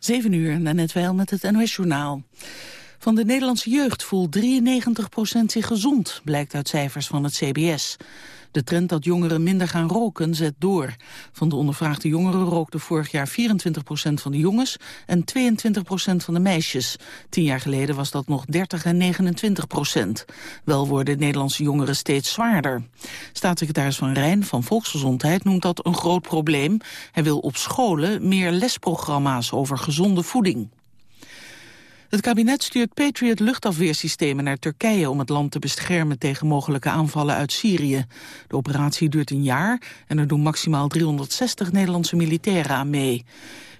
7 uur, net wel met het NOS-journaal. Van de Nederlandse jeugd voelt 93% zich gezond, blijkt uit cijfers van het CBS. De trend dat jongeren minder gaan roken zet door. Van de ondervraagde jongeren rookte vorig jaar 24% van de jongens en 22% van de meisjes. Tien jaar geleden was dat nog 30 en 29% Wel worden Nederlandse jongeren steeds zwaarder. Staatssecretaris Van Rijn van Volksgezondheid noemt dat een groot probleem. Hij wil op scholen meer lesprogramma's over gezonde voeding. Het kabinet stuurt Patriot luchtafweersystemen naar Turkije om het land te beschermen tegen mogelijke aanvallen uit Syrië. De operatie duurt een jaar en er doen maximaal 360 Nederlandse militairen aan mee.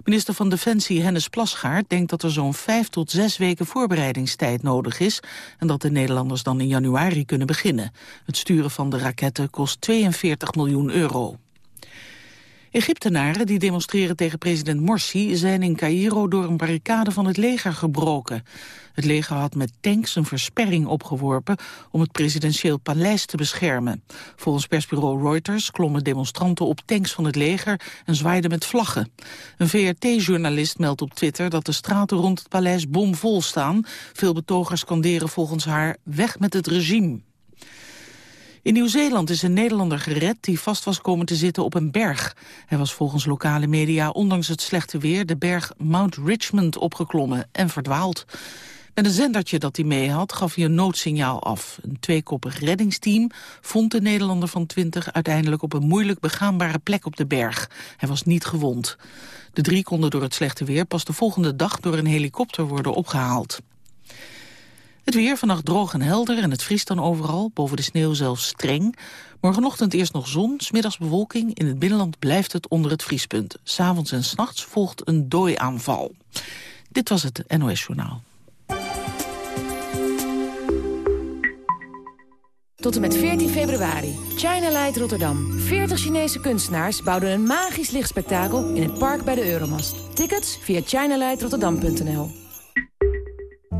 Minister van Defensie Hennis Plasgaard denkt dat er zo'n vijf tot zes weken voorbereidingstijd nodig is en dat de Nederlanders dan in januari kunnen beginnen. Het sturen van de raketten kost 42 miljoen euro. Egyptenaren die demonstreren tegen president Morsi zijn in Cairo door een barricade van het leger gebroken. Het leger had met tanks een versperring opgeworpen om het presidentieel paleis te beschermen. Volgens persbureau Reuters klommen demonstranten op tanks van het leger en zwaaiden met vlaggen. Een VRT-journalist meldt op Twitter dat de straten rond het paleis bomvol staan. Veel betogers skanderen volgens haar weg met het regime. In Nieuw-Zeeland is een Nederlander gered die vast was komen te zitten op een berg. Hij was volgens lokale media ondanks het slechte weer de berg Mount Richmond opgeklommen en verdwaald. Met een zendertje dat hij mee had gaf hij een noodsignaal af. Een tweekoppig reddingsteam vond de Nederlander van 20 uiteindelijk op een moeilijk begaanbare plek op de berg. Hij was niet gewond. De drie konden door het slechte weer pas de volgende dag door een helikopter worden opgehaald. Het weer vannacht droog en helder en het vriest dan overal, boven de sneeuw zelfs streng. Morgenochtend eerst nog zon, smiddags bewolking. In het binnenland blijft het onder het vriespunt. S'avonds en s'nachts volgt een dooiaanval. Dit was het NOS Journaal. Tot en met 14 februari. China Light Rotterdam. 40 Chinese kunstenaars bouwden een magisch lichtspektakel in het park bij de Euromast. Tickets via chinalightrotterdam.nl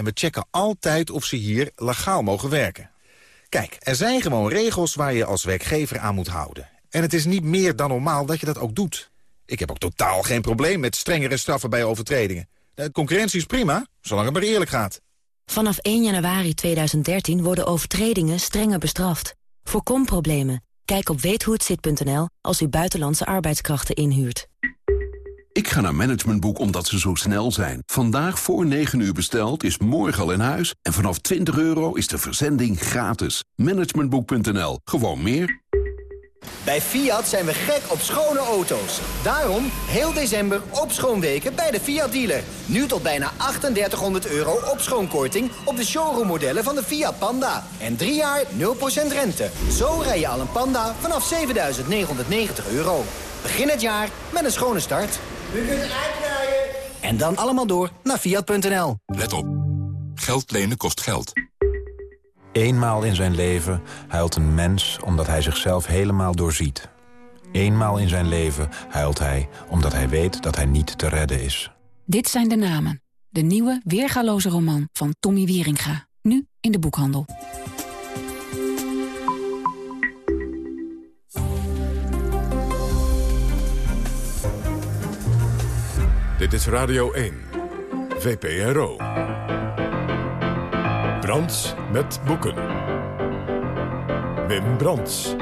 En we checken altijd of ze hier legaal mogen werken. Kijk, er zijn gewoon regels waar je als werkgever aan moet houden. En het is niet meer dan normaal dat je dat ook doet. Ik heb ook totaal geen probleem met strengere straffen bij overtredingen. De concurrentie is prima, zolang het maar eerlijk gaat. Vanaf 1 januari 2013 worden overtredingen strenger bestraft. Voorkom problemen. Kijk op weethohetzit.nl als u buitenlandse arbeidskrachten inhuurt. Ik ga naar Managementboek omdat ze zo snel zijn. Vandaag voor 9 uur besteld is morgen al in huis. En vanaf 20 euro is de verzending gratis. Managementboek.nl. Gewoon meer. Bij Fiat zijn we gek op schone auto's. Daarom heel december op schoonweken bij de Fiat dealer. Nu tot bijna 3800 euro op schoonkorting op de showroommodellen van de Fiat Panda. En drie jaar 0% rente. Zo rij je al een Panda vanaf 7990 euro. Begin het jaar met een schone start. U kunt uitrijden. En dan allemaal door naar Fiat.nl. Let op. Geld lenen kost geld. Eenmaal in zijn leven huilt een mens omdat hij zichzelf helemaal doorziet. Eenmaal in zijn leven huilt hij omdat hij weet dat hij niet te redden is. Dit zijn de namen. De nieuwe, weergaloze roman van Tommy Wieringa. Nu in de boekhandel. Dit is Radio 1, VPRO. Brands met boeken. Wim Brands.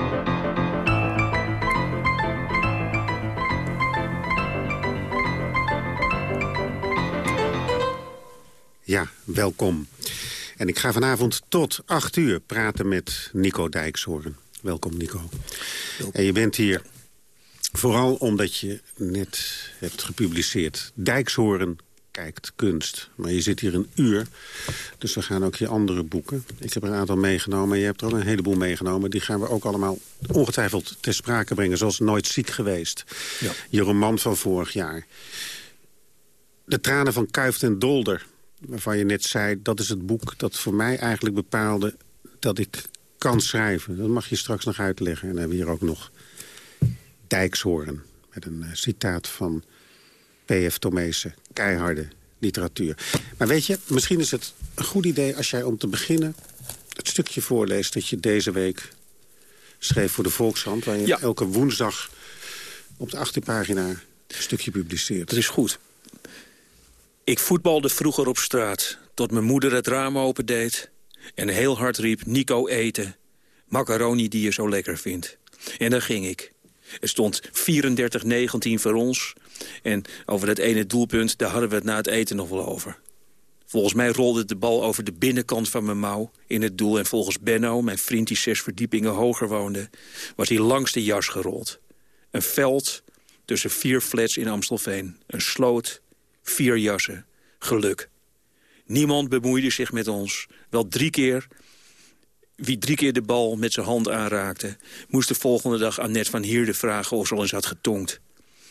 Ja, welkom. En ik ga vanavond tot 8 uur praten met Nico Dijkshoorn. Welkom, Nico. En je bent hier Vooral omdat je net hebt gepubliceerd. Dijkshoorn kijkt kunst. Maar je zit hier een uur, dus we gaan ook je andere boeken. Ik heb er een aantal meegenomen, je hebt er ook een heleboel meegenomen. Die gaan we ook allemaal ongetwijfeld ter sprake brengen, zoals Nooit ziek geweest. Ja. Je roman van vorig jaar. De tranen van Kuift en Dolder, waarvan je net zei... dat is het boek dat voor mij eigenlijk bepaalde dat ik kan schrijven. Dat mag je straks nog uitleggen. En dan hebben we hier ook nog Dijkshoorn. Met een uh, citaat van P.F. Tomezen. Keiharde literatuur. Maar weet je, misschien is het een goed idee als jij om te beginnen... het stukje voorleest dat je deze week schreef voor de Volkshand... waar je Ja. elke woensdag op de achterpagina een stukje publiceert. Dat is goed. Ik voetbalde vroeger op straat, tot mijn moeder het raam opendeed... en heel hard riep, Nico eten, macaroni die je zo lekker vindt. En daar ging ik. Er stond 34-19 voor ons. En over dat ene doelpunt, daar hadden we het na het eten nog wel over. Volgens mij rolde de bal over de binnenkant van mijn mouw in het doel... en volgens Benno, mijn vriend die zes verdiepingen hoger woonde... was hij langs de jas gerold. Een veld tussen vier flats in Amstelveen. Een sloot, vier jassen, geluk. Niemand bemoeide zich met ons. Wel drie keer wie drie keer de bal met zijn hand aanraakte... moest de volgende dag Annette van Hierde vragen of ze al eens had getonkt.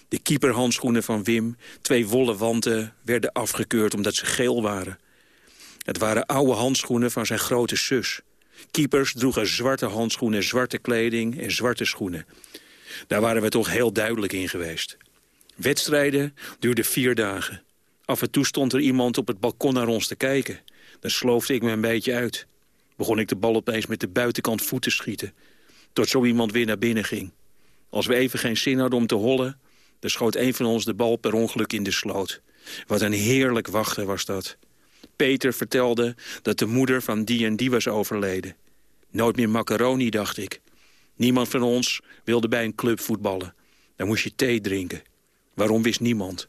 De keeperhandschoenen van Wim, twee wollen wanten... werden afgekeurd omdat ze geel waren. Het waren oude handschoenen van zijn grote zus. Keepers droegen zwarte handschoenen, zwarte kleding en zwarte schoenen. Daar waren we toch heel duidelijk in geweest. Wedstrijden duurden vier dagen. Af en toe stond er iemand op het balkon naar ons te kijken. Dan sloofde ik me een beetje uit begon ik de bal opeens met de buitenkant voet te schieten. Tot zo iemand weer naar binnen ging. Als we even geen zin hadden om te hollen... dan schoot een van ons de bal per ongeluk in de sloot. Wat een heerlijk wachten was dat. Peter vertelde dat de moeder van die en die was overleden. Nooit meer macaroni, dacht ik. Niemand van ons wilde bij een club voetballen. Dan moest je thee drinken. Waarom wist niemand?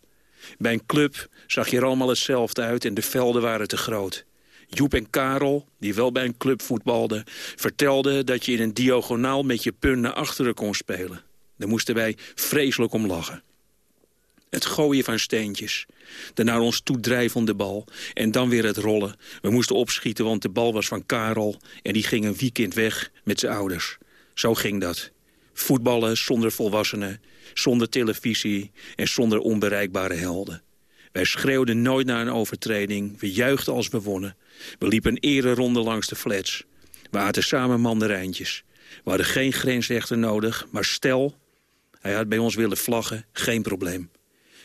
Bij een club zag je er allemaal hetzelfde uit en de velden waren te groot. Joep en Karel, die wel bij een club voetbalden... vertelden dat je in een diagonaal met je pun naar achteren kon spelen. Daar moesten wij vreselijk om lachen. Het gooien van steentjes, de naar ons toe drijvende bal... en dan weer het rollen. We moesten opschieten, want de bal was van Karel... en die ging een weekend weg met zijn ouders. Zo ging dat. Voetballen zonder volwassenen, zonder televisie... en zonder onbereikbare helden. Wij schreeuwden nooit naar een overtreding. We juichten als we wonnen. We liepen een ereronde langs de flats. We aten samen mandarijntjes. We hadden geen grensrechter nodig, maar stel... hij had bij ons willen vlaggen, geen probleem.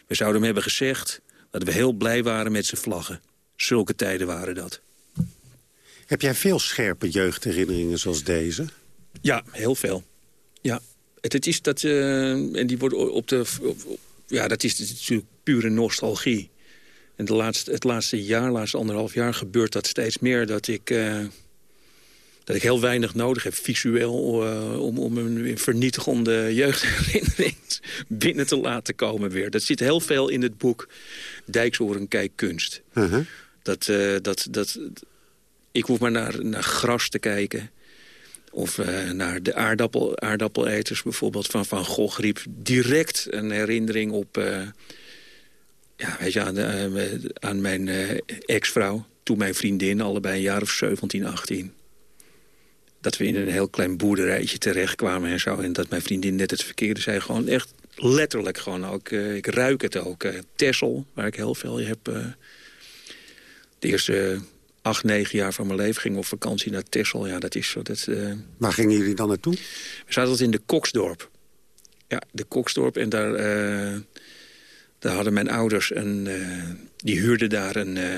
We zouden hem hebben gezegd dat we heel blij waren met zijn vlaggen. Zulke tijden waren dat. Heb jij veel scherpe jeugdherinneringen zoals deze? Ja, heel veel. Ja, het, het is dat... eh, en die worden op de... op- op- ja, dat is natuurlijk pure nostalgie. En de laatste, het laatste jaar, laatste anderhalf jaar... gebeurt dat steeds meer dat ik... eh, dat ik heel weinig nodig heb, visueel... eh, om, om een vernietigende jeugdherinnering binnen te laten komen weer. Dat zit heel veel in het boek Dijksoren Kijk Kunst. dat, eh, dat, dat, ik hoef maar naar, naar gras te kijken... Of naar de aardappel, aardappeleters bijvoorbeeld van Van Gogh riep direct een herinnering op... ja, weet je, aan, eh, aan mijn eh, ex-vrouw, toen mijn vriendin, allebei een jaar of 17, 18. Dat we in een heel klein boerderijtje terechtkwamen en zo. En dat mijn vriendin net het verkeerde zei. Gewoon echt letterlijk gewoon ook. eh, ik ruik het ook. Tessel, waar ik heel veel heb. de eerste acht, negen jaar van mijn leven ging op vakantie naar Tessel. Ja, dat is zo. Dat, Waar gingen jullie dan naartoe? we zaten in de Koksdorp. Ja, de Koksdorp. En daar, daar hadden mijn ouders een... eh, die huurden daar een, eh,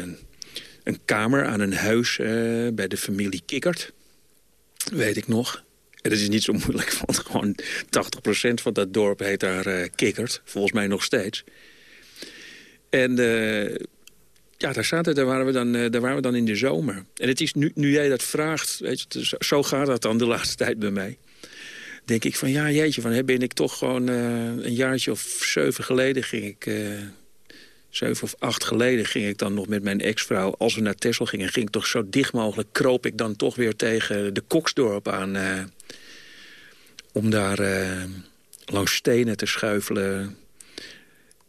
een kamer aan een huis eh, bij de familie Kikkert. Weet ik nog. En dat is niet zo moeilijk, want gewoon 80% van dat dorp heet daar Kikkert. Volgens mij nog steeds. En ja, daar, zaten, daar, waren we dan, daar waren we dan in de zomer. En het is nu, nu jij dat vraagt, weet je, zo gaat dat dan de laatste tijd bij mij. Denk ik van, ja jeetje, van, ben ik toch gewoon eh, een jaartje of zeven geleden ging ik... eh, zeven of acht geleden ging ik dan nog met mijn ex-vrouw... als we naar Texel gingen, ging ik toch zo dicht mogelijk... kroop ik dan toch weer tegen de Koksdorp aan... eh, om daar eh, langs stenen te schuifelen...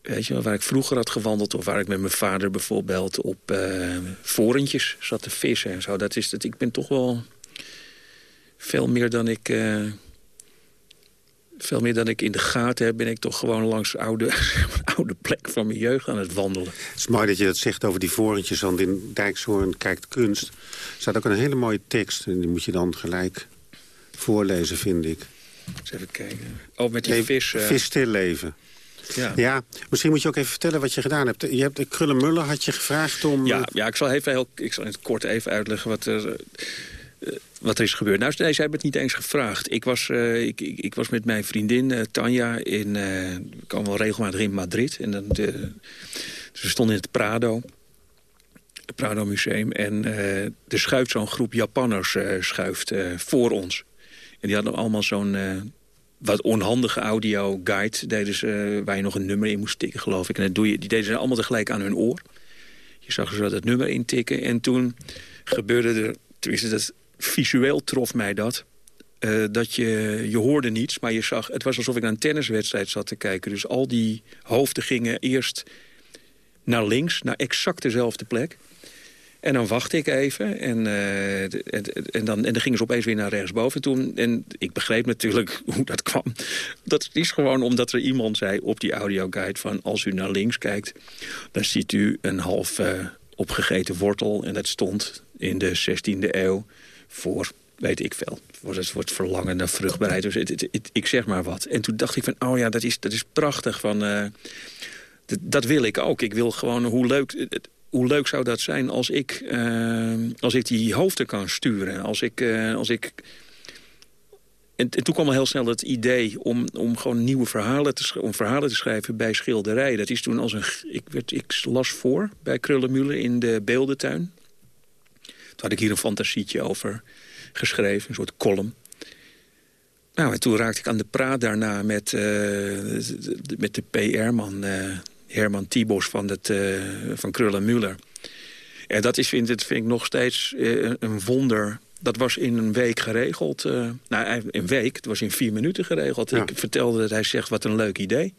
Weet je wel, waar ik vroeger had gewandeld... of waar ik met mijn vader bijvoorbeeld op eh vorentjes zat te vissen en zo. Dat is het. Ik ben toch wel veel meer dan ik... eh, veel meer dan ik in de gaten heb... ben ik toch gewoon langs oude, oude plek van mijn jeugd aan het wandelen. Het is mooi dat je dat zegt over die vorentjes. Want in Dijkshoorn kijkt kunst. Er staat ook een hele mooie tekst. En die moet je dan gelijk voorlezen, vind ik. Eens even kijken. Oh, met die vis... Uh... Vis stilleven. Ja. ja, misschien moet je ook even vertellen wat je gedaan hebt. Je hebt de Krullenmuller had je gevraagd om... Ja, ja ik, zal even heel, ik zal in het kort even uitleggen wat er... Uh, wat er is gebeurd. Nou, nee, zij hebben het niet eens gevraagd. Ik was, uh, ik, ik, ik, was met mijn vriendin uh, Tanja in... We komen wel regelmatig in Madrid. En dan dus we stonden in het Prado. Het Prado Museum. En er schuift zo'n groep Japanners schuift voor ons. En die hadden allemaal zo'n wat onhandige audio guide deden ze, waar je nog een nummer in moest tikken, geloof ik. En dat doe je, die deden ze allemaal tegelijk aan hun oor. Je zag ze dat nummer intikken. En toen gebeurde er, tenminste dat visueel trof mij dat... Uh, dat je, je hoorde niets, maar je zag... Het was alsof ik naar een tenniswedstrijd zat te kijken. Dus al die hoofden gingen eerst naar links, naar exact dezelfde plek. En dan wachtte ik even en, uh, en, dan, en dan gingen ze opeens weer naar rechtsboven. Toen, en ik begreep natuurlijk hoe dat kwam. Dat is gewoon omdat er iemand zei op die audioguide van... als u naar links kijkt, dan ziet u een half uh, opgegeten wortel. En dat stond in de 16e eeuw voor weet ik veel. Het wordt verlangen naar vruchtbaarheid. Dus ik zeg maar wat. En toen dacht ik van, oh ja, dat is, dat is prachtig. Van, uh, dat wil ik ook. Ik wil gewoon, hoe leuk, hoe leuk zou dat zijn als ik, uh, als ik die hoofden kan sturen. Als ik... Uh, als ik en, en, toen kwam al heel snel het idee om, om gewoon nieuwe verhalen te, om verhalen te schrijven bij schilderijen. Dat is toen als een... Ik, werd, ik las voor bij Krullenmuller in de beeldentuin. Toen had ik hier een fantasietje over geschreven, een soort column. Nou, en toen raakte ik aan de praat daarna met, uh, met de PR-man uh, Herman Tibos van, het, uh, van Krullen Muller. En dat is, vind, vind ik nog steeds een wonder. Dat was in een week geregeld. nou, een week, het was in vier minuten geregeld. Ik vertelde dat hij zegt, wat een leuk idee.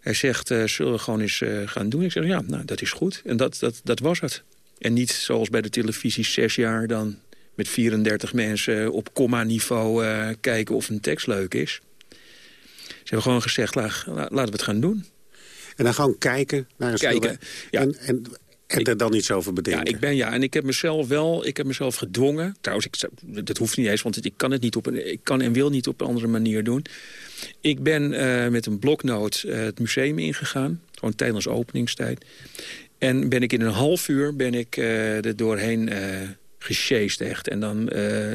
Hij zegt, zullen we gewoon eens gaan doen? Ik zeg, ja, nou, dat is goed. En dat, dat, dat was het. En niet zoals bij de televisie zes jaar dan met 34 mensen op comma-niveau uh, kijken of een tekst leuk is. Ze hebben gewoon gezegd, laten we het gaan doen. En dan gewoon kijken naar een kijken, ja. En, en, en er dan iets over bedenken. Ja, ik ben ja. En ik heb mezelf wel, ik heb mezelf gedwongen. Trouwens, ik, dat hoeft niet eens, want ik kan het niet op een, ik kan en wil niet op een andere manier doen. Ik ben uh, met een bloknoot uh, het museum ingegaan. Gewoon tijdens openingstijd. En ben ik in een half uur ben ik uh, er doorheen uh, gesjeest echt. En dan... Uh,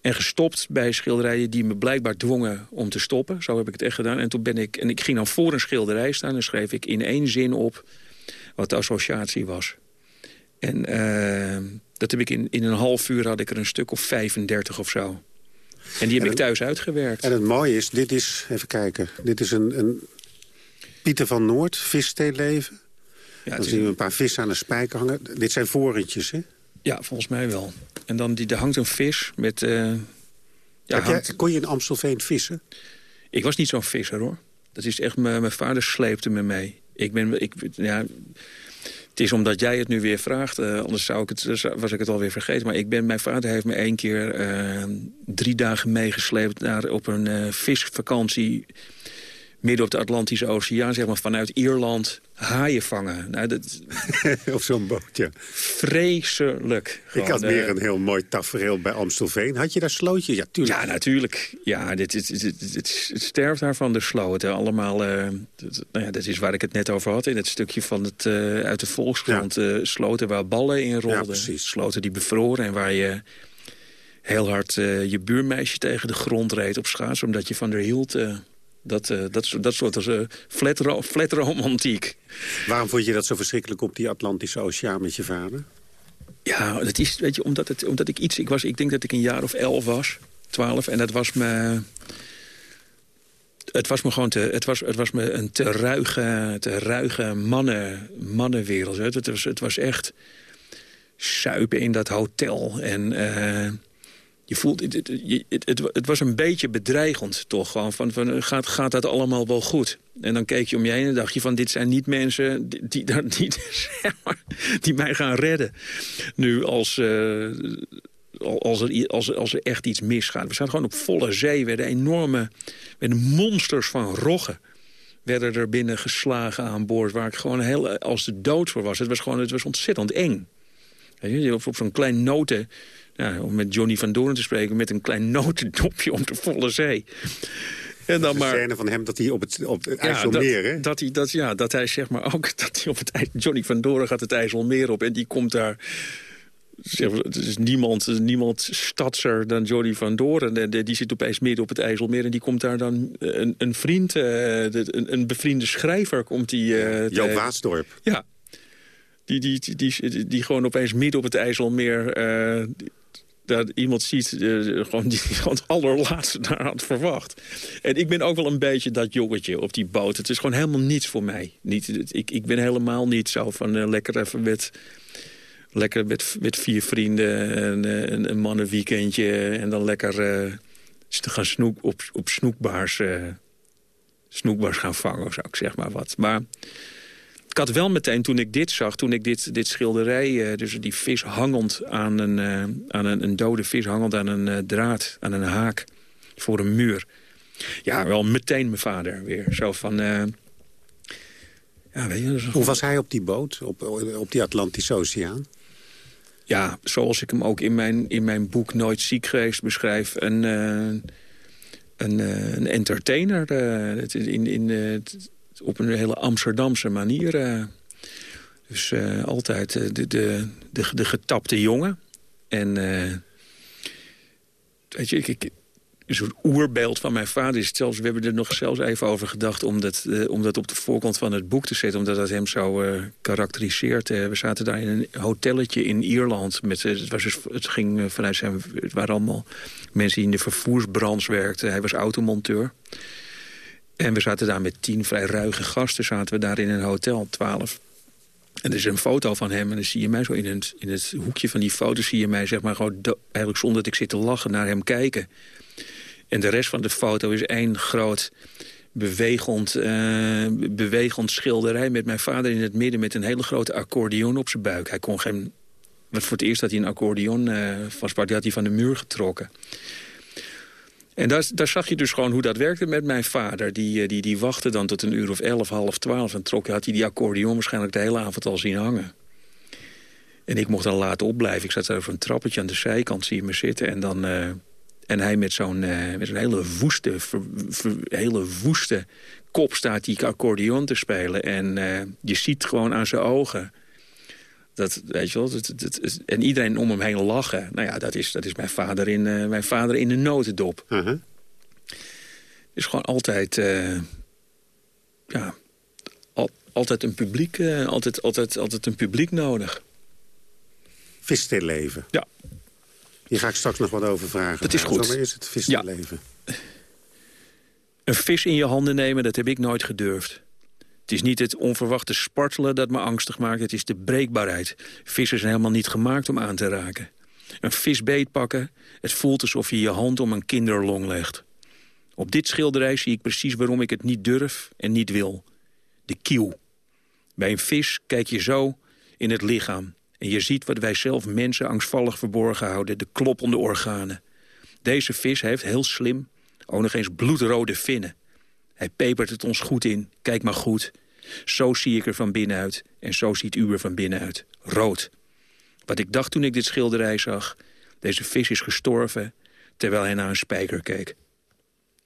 en gestopt bij schilderijen die me blijkbaar dwongen om te stoppen. Zo heb ik het echt gedaan. En toen ben ik... En ik ging dan voor een schilderij staan en schreef ik in één zin op wat de associatie was. En dat heb ik in, in een half uur had ik er een stuk of 35 of zo. En die heb ik thuis uitgewerkt. En het mooie is, dit is, even kijken, dit is een, een Pieter van Noord, vissteelleven. Ja, dan zien we een paar vissen aan de spijker hangen. Dit zijn vorentjes, hè? Ja, volgens mij wel. En dan die, er hangt een vis met... Uh, ja, jij, kon je in Amstelveen vissen? Ik was niet zo'n visser, hoor. Dat is echt... Mijn vader sleepte me mee. Ik ben... Ik, ja, het is omdat jij het nu weer vraagt. Uh, anders zou ik het, was ik het alweer vergeten. Maar ik ben, mijn vader heeft me één keer uh, drie dagen meegesleept... Naar, op een visvakantie midden op de Atlantische Oceaan, zeg maar vanuit Ierland, haaien vangen. Nou, dat... op zo'n bootje. Vreselijk. Ik had weer een heel mooi tafereel bij Amstelveen. Had je daar slootjes? Ja, tuurlijk. Ja, natuurlijk. Ja, dit, dit, dit, het sterft daar van de sloten. Allemaal, uh, nou ja, dat is waar ik het net over had. In het stukje van het, uh, uit de Volkskrant. Ja. Uh, sloten waar ballen in rolden. Ja, sloten die bevroren en waar je heel hard je buurmeisje tegen de grond reed op schaats... omdat je van haar hield... Dat, uh, dat, dat soort uh, flat, flat romantiek. Waarom vond je dat zo verschrikkelijk op die Atlantische Oceaan met je vader? Ja, dat is, weet je, omdat, het, omdat ik iets... Ik, was, ik denk dat ik een jaar of elf was, twaalf. En dat was me... Het was me gewoon te, het was, het was me een te ruige, te ruige mannen, mannenwereld. Het, was, het was echt suipen in dat hotel. En... Uh, je voelt, het, het, het, was een beetje bedreigend toch. Gewoon van, van gaat, gaat dat allemaal wel goed? En dan keek je om je heen en dacht je van... dit zijn niet mensen die, die, die, mij gaan redden. Nu als, uh, als er, als, als er echt iets misgaat. We staan gewoon op volle zee. werden enorme werden monsters van roggen werden er binnen geslagen aan boord... waar ik gewoon heel als de dood voor was. Het was gewoon het was ontzettend eng. Op, op zo'n klein noten... Ja, om met Johnny van Doorn te spreken... met een klein notendopje om de volle zee. En dan de maar, scène van hem dat hij op het, op het IJsselmeer... Dat, dat, hij, dat, ja, dat hij zeg maar ook... Dat hij op het, Johnny van Doren gaat het IJsselmeer op... en die komt daar... Zeg, het is niemand, niemand stadser dan Johnny van Doren. Die zit opeens midden op het IJsselmeer... en die komt daar dan een, een vriend, uh, een, een bevriende schrijver... komt die, uh, Joop Waasdorp. Ja, die, die, die, die, die, gewoon opeens midden op het IJsselmeer... Uh, dat iemand ziet uh, gewoon die het allerlaatste daar had verwacht. En ik ben ook wel een beetje dat jongetje op die boot. Het is gewoon helemaal niets voor mij. Niet, ik, ik ben helemaal niet zo van uh, lekker even met... Lekker met, met vier vrienden en uh, een, een mannenweekendje... en dan lekker te gaan snoek, op, op snoekbaars, snoekbaars gaan vangen, zou ik zeg maar wat. Maar ik had wel meteen, toen ik dit zag, toen ik dit, dit schilderij... Uh, dus die vis hangend aan een, uh, aan een, een, dode vis, hangend aan een uh, draad, aan een haak voor een muur. Ja, wel meteen mijn vader weer. Zo van... ja, weet je, Hoe was hij op die boot, op, op die Atlantische Oceaan? Ja, zoals ik hem ook in mijn, in mijn boek Nooit ziek geweest beschrijf... een, een, een entertainer. in, in, op een hele Amsterdamse manier. Uh, dus uh, altijd uh, de, de, de, getapte jongen. En weet je, ik, ik, een oerbeeld van mijn vader is zelfs... we hebben er nog zelfs even over gedacht om dat, om dat op de voorkant van het boek te zetten... omdat dat hem zo karakteriseert. we zaten daar in een hotelletje in Ierland. Met, het, was dus, het, ging vanuit zijn, het waren allemaal mensen die in de vervoersbranche werkten. Hij was automonteur. En we zaten daar met tien vrij ruige gasten. Zaten we daar in een hotel, twaalf. En er is een foto van hem en dan zie je mij zo in het, in het hoekje van die foto... zie je mij zeg maar gewoon eigenlijk zonder dat ik zit te lachen naar hem kijken. En de rest van de foto is één groot bewegend, uh, bewegend schilderij... met mijn vader in het midden met een hele grote accordeon op zijn buik. Hij kon geen... Voor het eerst dat hij een accordeon uh, die had hij van de muur getrokken. En daar, zag je dus gewoon hoe dat werkte met mijn vader. Die, eh, die, die wachtte dan tot een uur of elf, half twaalf... en trok, had hij die accordeon waarschijnlijk de hele avond al zien hangen. En ik mocht dan laten opblijven. Ik zat daar over een trappetje aan de zijkant, zie je me zitten. En, dan, uh, en hij met zo'n uh, met hele woeste, hele woeste kop staat die accordeon te spelen. En je ziet gewoon aan zijn ogen dat, weet je wel, dat, dat, en iedereen om hem heen lachen. Nou ja, dat is, dat is mijn, vader in, uh, mijn vader in de notendop. Uh -huh. is gewoon altijd... Uh, ja, al, altijd een publiek, uh, altijd, altijd, altijd een publiek nodig. Vis leven. Ja. Hier ga ik straks nog wat over vragen. Dat is goed. Maar is het vis ja. leven. Een vis in je handen nemen, dat heb ik nooit gedurfd. Het is niet het onverwachte spartelen dat me angstig maakt. Het is de breekbaarheid. Vissen zijn helemaal niet gemaakt om aan te raken. Een vis beetpakken, het voelt alsof je je hand om een kinderlong legt. Op dit schilderij zie ik precies waarom ik het niet durf en niet wil. De kiel. Bij een vis kijk je zo in het lichaam. En je ziet wat wij zelf mensen angstvallig verborgen houden. De kloppende organen. Deze vis heeft heel slim ook nog eens bloedrode vinnen. Hij pepert het ons goed in. Kijk maar goed. Zo zie ik er van binnenuit en zo ziet u er van binnenuit. Rood. Wat ik dacht toen ik dit schilderij zag... deze vis is gestorven terwijl hij naar een spijker keek.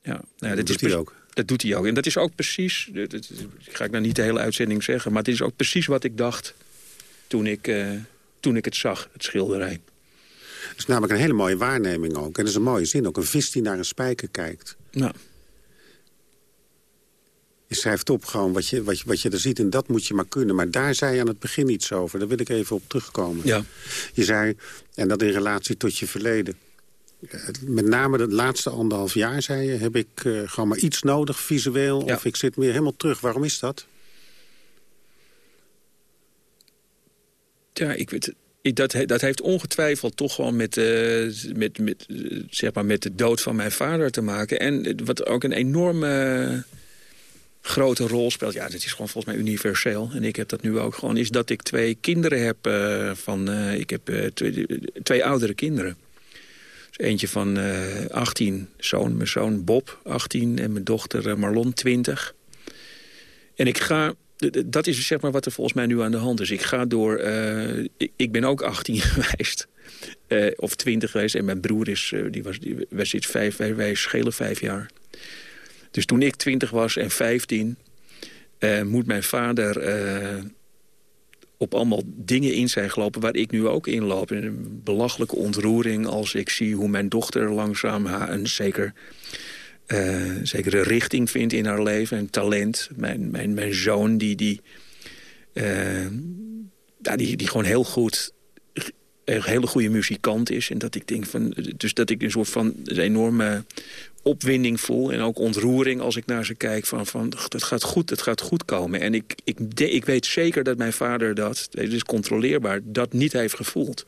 Ja, nou, dat, dat doet hij ook. Dat doet hij ook. En dat is ook precies... Dat, ga ik nou niet de hele uitzending zeggen... maar het is ook precies wat ik dacht toen ik, uh, toen ik het zag, het schilderij. Het is namelijk een hele mooie waarneming ook. En dat is een mooie zin. Ook een vis die naar een spijker kijkt. Nou. Je schrijft op gewoon wat je, wat, je, wat je er ziet en dat moet je maar kunnen. Maar daar zei je aan het begin iets over. Daar wil ik even op terugkomen. Ja. Je zei, en dat in relatie tot je verleden. Met name de laatste anderhalf jaar, zei je... heb ik uh, gewoon maar iets nodig, visueel. Of ik zit meer helemaal terug. Waarom is dat? Ja, ik weet dat, dat heeft ongetwijfeld toch gewoon met, uh, met, met, zeg maar met de dood van mijn vader te maken. En wat ook een enorme grote rol speelt. Ja, dat is gewoon volgens mij universeel. En ik heb dat nu ook gewoon. Is dat ik twee kinderen heb uh, van... Uh, ik heb uh, twee, twee, oudere kinderen. Dus eentje van 18, zoon, mijn zoon Bob, 18... en mijn dochter Marlon, 20. En ik ga dat is zeg maar wat er volgens mij nu aan de hand is. Ik ga door... ik, ik, ben ook 18 geweest. Of 20 geweest. En mijn broer is... Die was, die, wij, zitten vijf, wij, wij schelen vijf jaar. Dus toen ik 20 was en 15... Uh, moet mijn vader op allemaal dingen in zijn gelopen... waar ik nu ook in loop. Een belachelijke ontroering als ik zie hoe mijn dochter langzaam... haar een zeker, uh, zekere richting vindt in haar leven. Een talent. Mijn, mijn, mijn zoon die, die, ja, die, die gewoon heel goed... een hele goede muzikant is. En dat ik denk van... Dus dat ik een soort van enorme opwinding voel en ook ontroering als ik naar ze kijk. Van, van het gaat goed, het gaat goed komen. En ik, ik, ik weet zeker dat mijn vader dat, het is controleerbaar, dat niet heeft gevoeld.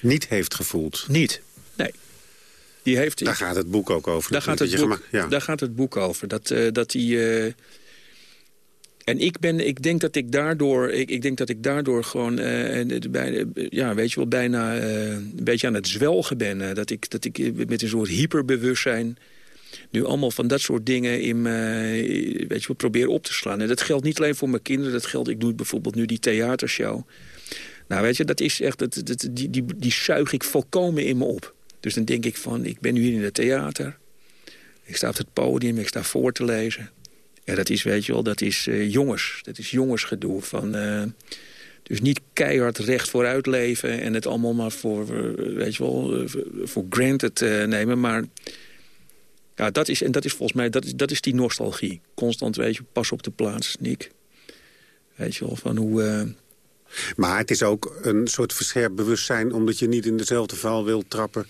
Niet heeft gevoeld? Niet, nee. Die heeft, daar gaat het boek ook over. Daar, gaat het, boek, ja. daar gaat het boek over. Dat, uh, dat hij... Uh, en ik, ben, ik denk dat ik daardoor, ik, ik denk dat ik daardoor gewoon, uh, bijna, ja, weet je wel, bijna uh, een beetje aan het zwelgen ben. Dat, ik, dat ik met een soort hyperbewustzijn nu allemaal van dat soort dingen in weet je wel, probeer op te slaan. En dat geldt niet alleen voor mijn kinderen, dat geldt, ik doe bijvoorbeeld nu die theatershow. Nou, weet je, dat is echt, dat, dat, die, die, die zuig ik volkomen in me op. Dus dan denk ik van, ik ben nu hier in het theater. Ik sta op het podium, ik sta voor te lezen. Ja, dat is, weet je wel, dat is uh, jongens. Dat is jongensgedoe. Van, uh, dus niet keihard recht vooruit leven... en het allemaal maar voor, uh, weet je wel, voor granted nemen. Maar ja, dat is, en dat is volgens mij, dat is, dat is die nostalgie. Constant, weet je, pas op de plaats, Nick. Weet je wel, van hoe... Maar het is ook een soort verscherpt bewustzijn... omdat je niet in dezelfde val wilt trappen...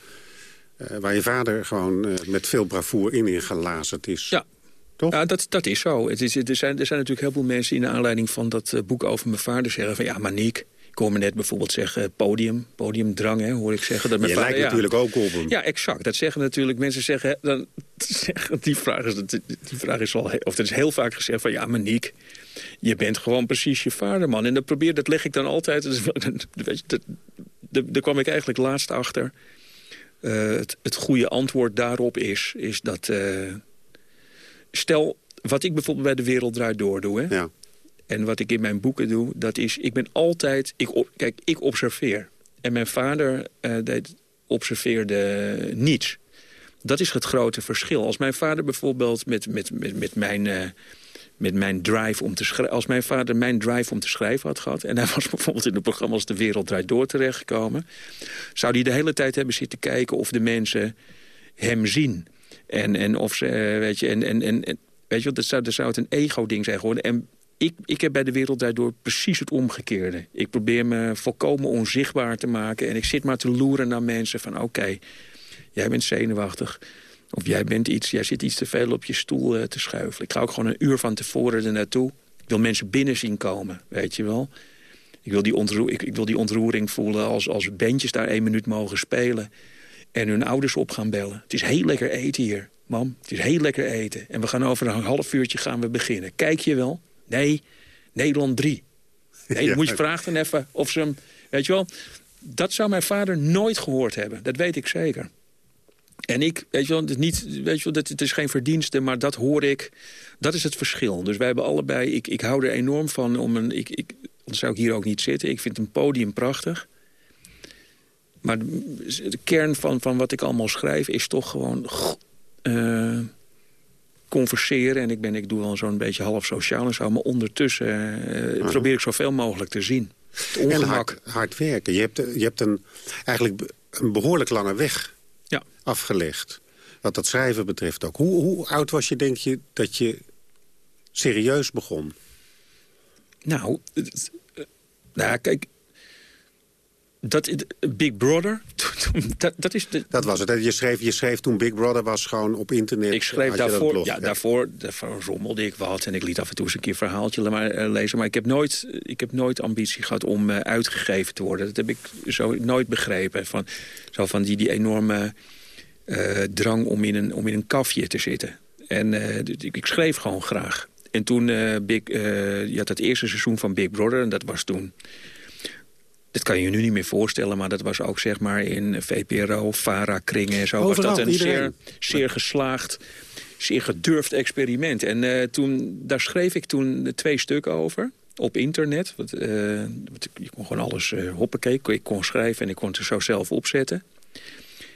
waar je vader gewoon met veel bravoer in ingelazerd is. Ja, ja, dat, dat is zo. Het is, er, zijn, er zijn natuurlijk heel veel mensen in de aanleiding van dat uh, boek over mijn vader zeggen van ja, maar Niek, ik hoor me net bijvoorbeeld zeggen podium, podiumdrang, hè, hoor ik zeggen. Dat mijn je vader, lijkt natuurlijk ook op hem. Ja, exact. Dat zeggen natuurlijk mensen zeggen, dan, die, vraag is, die vraag is al, of dat is heel vaak gezegd van ja, maar Niek, je bent gewoon precies je vader, man. En dat probeer, dat leg ik dan altijd, daar kwam ik eigenlijk laatst achter. Uh, het, het goede antwoord daarop is, is dat... Uh, stel, wat ik bijvoorbeeld bij De Wereld Draait Door doe... Hè? Ja. en wat ik in mijn boeken doe, dat is... ik ben altijd... Ik op, kijk, ik observeer. En mijn vader uh, deed, observeerde niets. Dat is het grote verschil. Als mijn vader bijvoorbeeld met, met, met, met mijn... Uh, met mijn drive om te schrijven. Als mijn vader mijn drive om te schrijven had gehad... en hij was bijvoorbeeld in het programma als De Wereld Draait Door terechtgekomen... zou hij de hele tijd hebben zitten kijken of de mensen hem zien. En, en of ze, eh, weet je, en, en, en weet je, dat zou, zou het een ego-ding zijn geworden. En ik, ik heb bij de wereld daardoor precies het omgekeerde. Ik probeer me volkomen onzichtbaar te maken. En ik zit maar te loeren naar mensen van... oké, jij bent zenuwachtig. Of jij, bent iets, jij zit iets te veel op je stoel uh, te schuiven. Ik ga ook gewoon een uur van tevoren er naartoe. Ik wil mensen binnen zien komen, weet je wel. Ik wil die, ontroer, ik, ik wil die ontroering voelen als, als bandjes daar één minuut mogen spelen en hun ouders op gaan bellen. Het is heel lekker eten hier, mam. Het is heel lekker eten. En we gaan over een half uurtje gaan we beginnen. Kijk je wel? Nee, Nederland 3. Nee, dan moet je vragen dan even of ze hem... Weet je wel, dat zou mijn vader nooit gehoord hebben. Dat weet ik zeker. En ik, weet je wel, het, niet, weet je wel, het is geen verdienste, maar dat hoor ik. Dat is het verschil. Dus wij hebben allebei, ik, ik hou er enorm van om een... Ik, ik, dan zou ik hier ook niet zitten. Ik vind een podium prachtig. Maar de, kern van, van wat ik allemaal schrijf is toch gewoon... Uh, converseren. En ik, ben, ik doe wel zo'n beetje half sociaal en zo. Maar ondertussen uh, probeer ik zoveel mogelijk te zien. En hard, hard, werken. Je hebt, je hebt een, eigenlijk een behoorlijk lange weg ja. afgelegd. Wat dat schrijven betreft ook. Hoe, hoe oud was je, denk je, dat je serieus begon? Nou, nou kijk, dat, Big Brother, dat, dat is... De, dat was het. Je schreef, je schreef toen Big Brother was gewoon op internet. Ik schreef daarvoor, ja, daarvoor, daarvoor rommelde ik wat. En ik liet af en toe eens een keer een verhaaltje maar, uh, lezen. Maar ik heb, nooit, ik heb nooit ambitie gehad om uh, uitgegeven te worden. Dat heb ik zo nooit begrepen. Van, zo van die, die enorme uh, drang om in, een, om in een kafje te zitten. En ik, ik, schreef gewoon graag. En toen, Big, je had het eerste seizoen van Big Brother. En dat was toen dat kan je nu niet meer voorstellen, maar dat was ook zeg maar in VPRO, VARA-kringen en zo. Overal, was dat een zeer, iedereen. zeer geslaagd, zeer gedurfd experiment. En eh, toen, daar schreef ik toen twee stukken over op internet. Want, want je kon gewoon alles uh, hoppakee. Ik kon schrijven en ik kon het er zo zelf opzetten.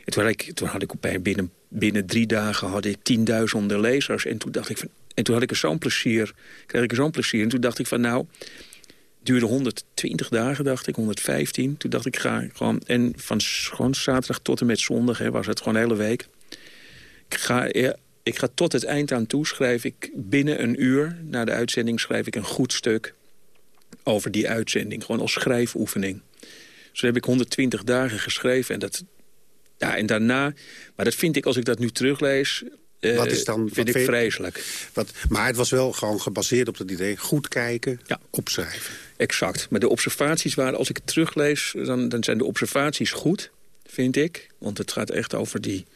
En toen had ik, toen had ik bij, binnen, binnen drie dagen had ik tienduizenden lezers. En toen dacht ik van, en toen had ik er zo'n plezier, kreeg ik er zo'n plezier. En toen dacht ik van nou, duurde 120 dagen, dacht ik, 115. Toen dacht ik, ga gewoon... En van gewoon zaterdag tot en met zondag hè, was het gewoon hele week. Ik ga, ja, ik ga tot het eind aan toe, schrijf ik binnen een uur... na de uitzending schrijf ik een goed stuk over die uitzending. Gewoon als schrijfoefening. Zo heb ik 120 dagen geschreven. En, dat, ja, en daarna... Maar dat vind ik, als ik dat nu teruglees... Uh, wat is dan, vind wat ik vreselijk. Wat, maar het was wel gewoon gebaseerd op dat idee. Goed kijken, ja. opschrijven. Exact. Maar de observaties waren, als ik het teruglees... Dan, dan zijn de observaties goed, vind ik. Want het gaat echt over die...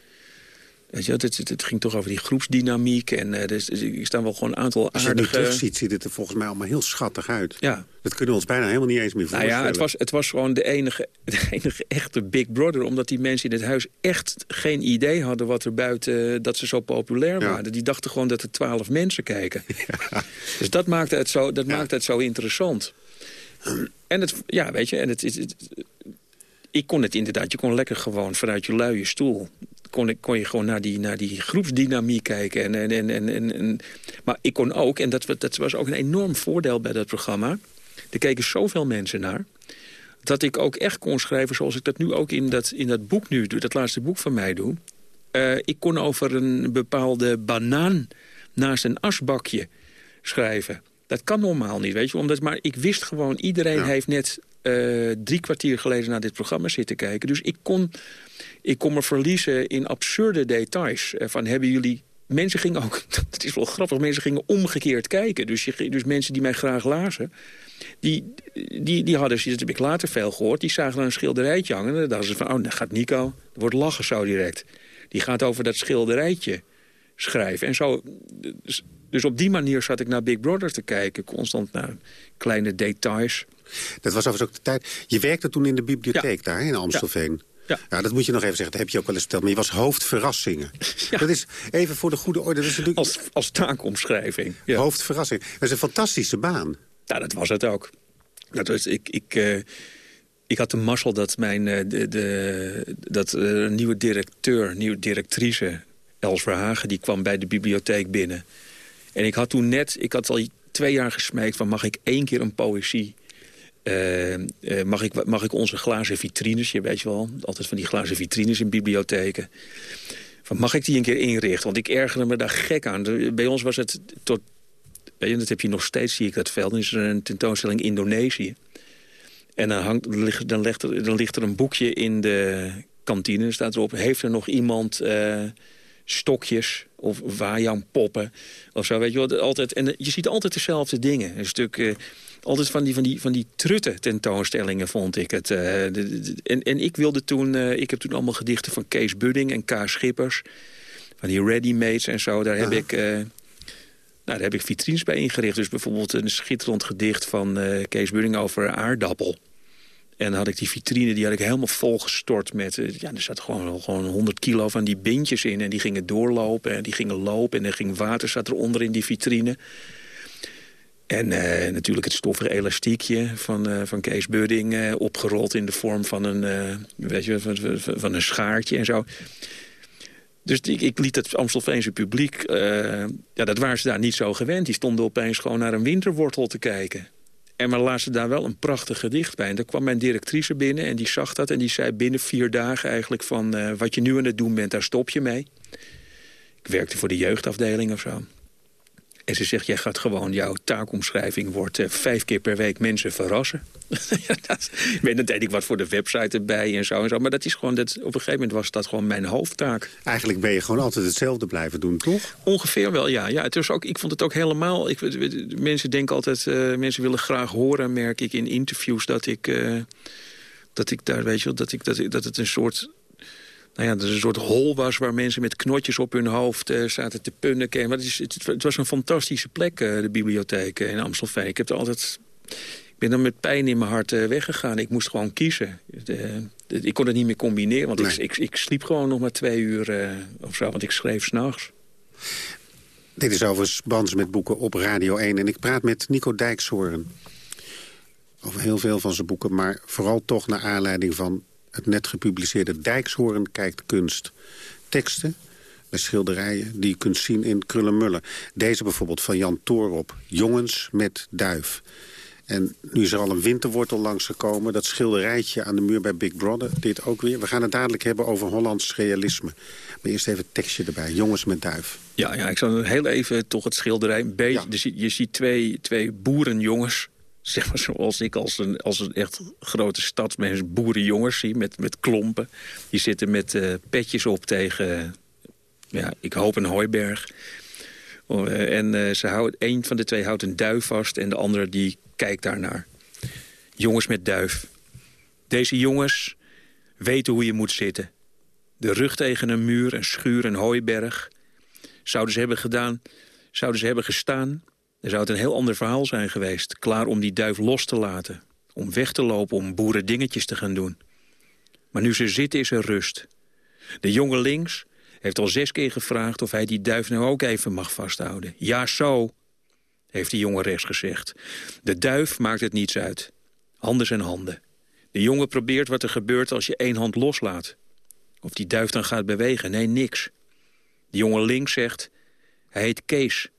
Weet je, het, het, het ging toch over die groepsdynamiek. En uh, dus, er staan wel gewoon een aantal Als je aardige... het nu terugziet, ziet het er volgens mij allemaal heel schattig uit. Ja. Dat kunnen we ons bijna helemaal niet eens meer voorstellen. Nou ja, het was, het was gewoon de enige, de enige echte Big Brother. Omdat die mensen in het huis echt geen idee hadden... wat er buiten, dat ze zo populair Ja. waren. Die dachten gewoon dat er twaalf mensen kijken. Dus dat maakte het zo, dat maakte het zo interessant. En het, ja, weet je, en het, het, het- ik kon het inderdaad, je kon lekker gewoon vanuit je luie stoel... kon, ik, kon je gewoon naar die, naar die groepsdynamiek kijken. En, en, en, en, en, maar ik kon ook, en dat, dat was ook een enorm voordeel bij dat programma... er keken zoveel mensen naar... dat ik ook echt kon schrijven zoals ik dat nu ook in dat, in dat boek nu doe... dat laatste boek van mij doe. Eh, ik kon over een bepaalde banaan naast een asbakje schrijven. Dat kan normaal niet, weet je. Omdat, maar ik wist gewoon, iedereen heeft net eh, drie kwartier geleden naar dit programma zitten kijken. Dus ik kon, ik kon me verliezen in absurde details. eh, van hebben jullie... Mensen gingen ook, het is wel grappig, mensen gingen omgekeerd kijken. Dus, je, dus mensen die mij graag lazen, die, die, die hadden, dat heb ik later veel gehoord... die zagen dan een schilderijtje hangen en dan dachten ze van... oh, dan gaat Nico, er wordt lachen zo direct. Die gaat over dat schilderijtje schrijven. En zo, dus, dus op die manier zat ik naar Big Brother te kijken. Constant naar kleine details. Dat was overigens ook de tijd. Je werkte toen in de bibliotheek daar in Amstelveen. Ja. dat moet je nog even zeggen. Dat heb je ook wel eens verteld. Maar je was hoofdverrassingen. Dat is even voor de goede orde. Dat is natuurlijk... Als, als taakomschrijving. Ja. Hoofdverrassing. Dat is een fantastische baan. Ja, dat was het ook. Dat was, ik, ik, eh, ik had de mazzel dat mijn eh, de, de, dat eh, nieuwe directeur, nieuwe directrice, Els Verhagen, die kwam bij de bibliotheek binnen. En ik had toen net, ik had al twee jaar gesmeekt van mag ik één keer een poëzie mag, ik, mag ik onze glazen vitrines, je weet wel, altijd van die glazen vitrines in bibliotheken. Van, mag ik die een keer inrichten? Want ik ergerde me daar gek aan. Bij ons was het tot... Je, dat heb je nog steeds, zie ik dat veld. Dan is er een tentoonstelling Indonesië. En dan, hangt, dan, ligt, er, dan ligt er een boekje in de kantine. Staat erop, heeft er nog iemand eh, stokjes of wajangpoppen? Of zo, weet je wel. Altijd, en je ziet altijd dezelfde dingen. Een stuk... eh, altijd van die, van die, van die trutte tentoonstellingen vond ik het. eh, de- de- en, en ik wilde toen... eh, ik heb toen allemaal gedichten van Kees Budding en K. Schippers. Van die ready-mates en zo. Daar heb ik... eh, nou, daar heb ik vitrines bij ingericht. Dus bijvoorbeeld een schitterend gedicht van Kees Budding over aardappel. En dan had ik die vitrine, die had ik helemaal volgestort met... ja, er zat gewoon, gewoon 100 kilo van die bintjes in. En die gingen doorlopen en die gingen lopen. En er ging water zat eronder in die vitrine. En eh, natuurlijk het stoffige elastiekje van, eh, van Kees Budding... eh, opgerold in de vorm van een, weet je, van, van, een schaartje en zo. Dus ik, liet het Amstelveense publiek... ja, dat waren ze daar niet zo gewend. Die stonden opeens gewoon naar een winterwortel te kijken. En maar lazen daar wel een prachtig gedicht bij. En daar kwam mijn directrice binnen en die zag dat... en die zei binnen vier dagen eigenlijk van... wat je nu aan het doen bent, daar stop je mee. Ik werkte voor de jeugdafdeling of zo. En ze zegt, jij gaat gewoon, jouw taakomschrijving wordt eh, vijf keer per week mensen verrassen. dat, dan deed ik wat voor de website erbij en zo en zo. Maar dat is gewoon, dat, op een gegeven moment was dat gewoon mijn hoofdtaak. Eigenlijk ben je gewoon altijd hetzelfde blijven doen, toch? Ongeveer wel, ja. ja het was ook, ik vond het ook helemaal... Ik, mensen denken altijd, eh, mensen willen graag horen, merk ik in interviews... dat ik, eh, dat ik daar, weet je wel, dat, ik, dat, ik- dat het een soort... Nou ja, dat het een soort hol was waar mensen met knotjes op hun hoofd eh, zaten te punniken. Maar het, is, het, het was een fantastische plek, eh, de bibliotheek eh, in Amstelveen. Ik heb er altijd... Ik ben dan met pijn in mijn hart weggegaan. Ik moest gewoon kiezen. ik kon het niet meer combineren, want ik, ik, ik, sliep gewoon nog maar twee uur of zo. Want ik schreef s'nachts. Dit is overigens Bans met boeken op Radio 1. En ik praat met Nico Dijkshoorn over heel veel van zijn boeken... maar vooral toch naar aanleiding van het net gepubliceerde Dijkshoorn kijkt kunst. Teksten schilderijen die je kunt zien in Krullenmullen. Deze bijvoorbeeld van Jan Toorop, Jongens met duif. En nu is er al een winterwortel langsgekomen. Dat schilderijtje aan de muur bij Big Brother, dit ook weer. We gaan het dadelijk hebben over Hollands realisme. Maar eerst even het tekstje erbij. Jongens met duif. Ja, ja ik zal heel even toch het schilderij... Beetje, ja. je ziet twee, twee boerenjongens zeg maar zoals ik als een, als een echt grote stadsmens boerenjongens zie met, met klompen. Die zitten met uh, petjes op tegen, ja, ik hoop een hooiberg. Uh, en uh, ze houdt, een van de twee houdt een duif vast en de andere die kijkt daarnaar. Jongens met duif. Deze jongens weten hoe je moet zitten. De rug tegen een muur, een schuur, een hooiberg. Zouden ze hebben gedaan, zouden ze hebben gestaan dan zou het een heel ander verhaal zijn geweest. Klaar om die duif los te laten. Om weg te lopen, om boeren dingetjes te gaan doen. Maar nu ze zitten is er rust. De jonge links heeft al zes keer gevraagd of hij die duif nou ook even mag vasthouden. Ja, zo, heeft die jongen rechts gezegd. De duif maakt het niets uit. Handen zijn handen. De jongen probeert wat er gebeurt als je één hand loslaat. Of die duif dan gaat bewegen. Nee, niks. De jongen links zegt, hij heet Kees.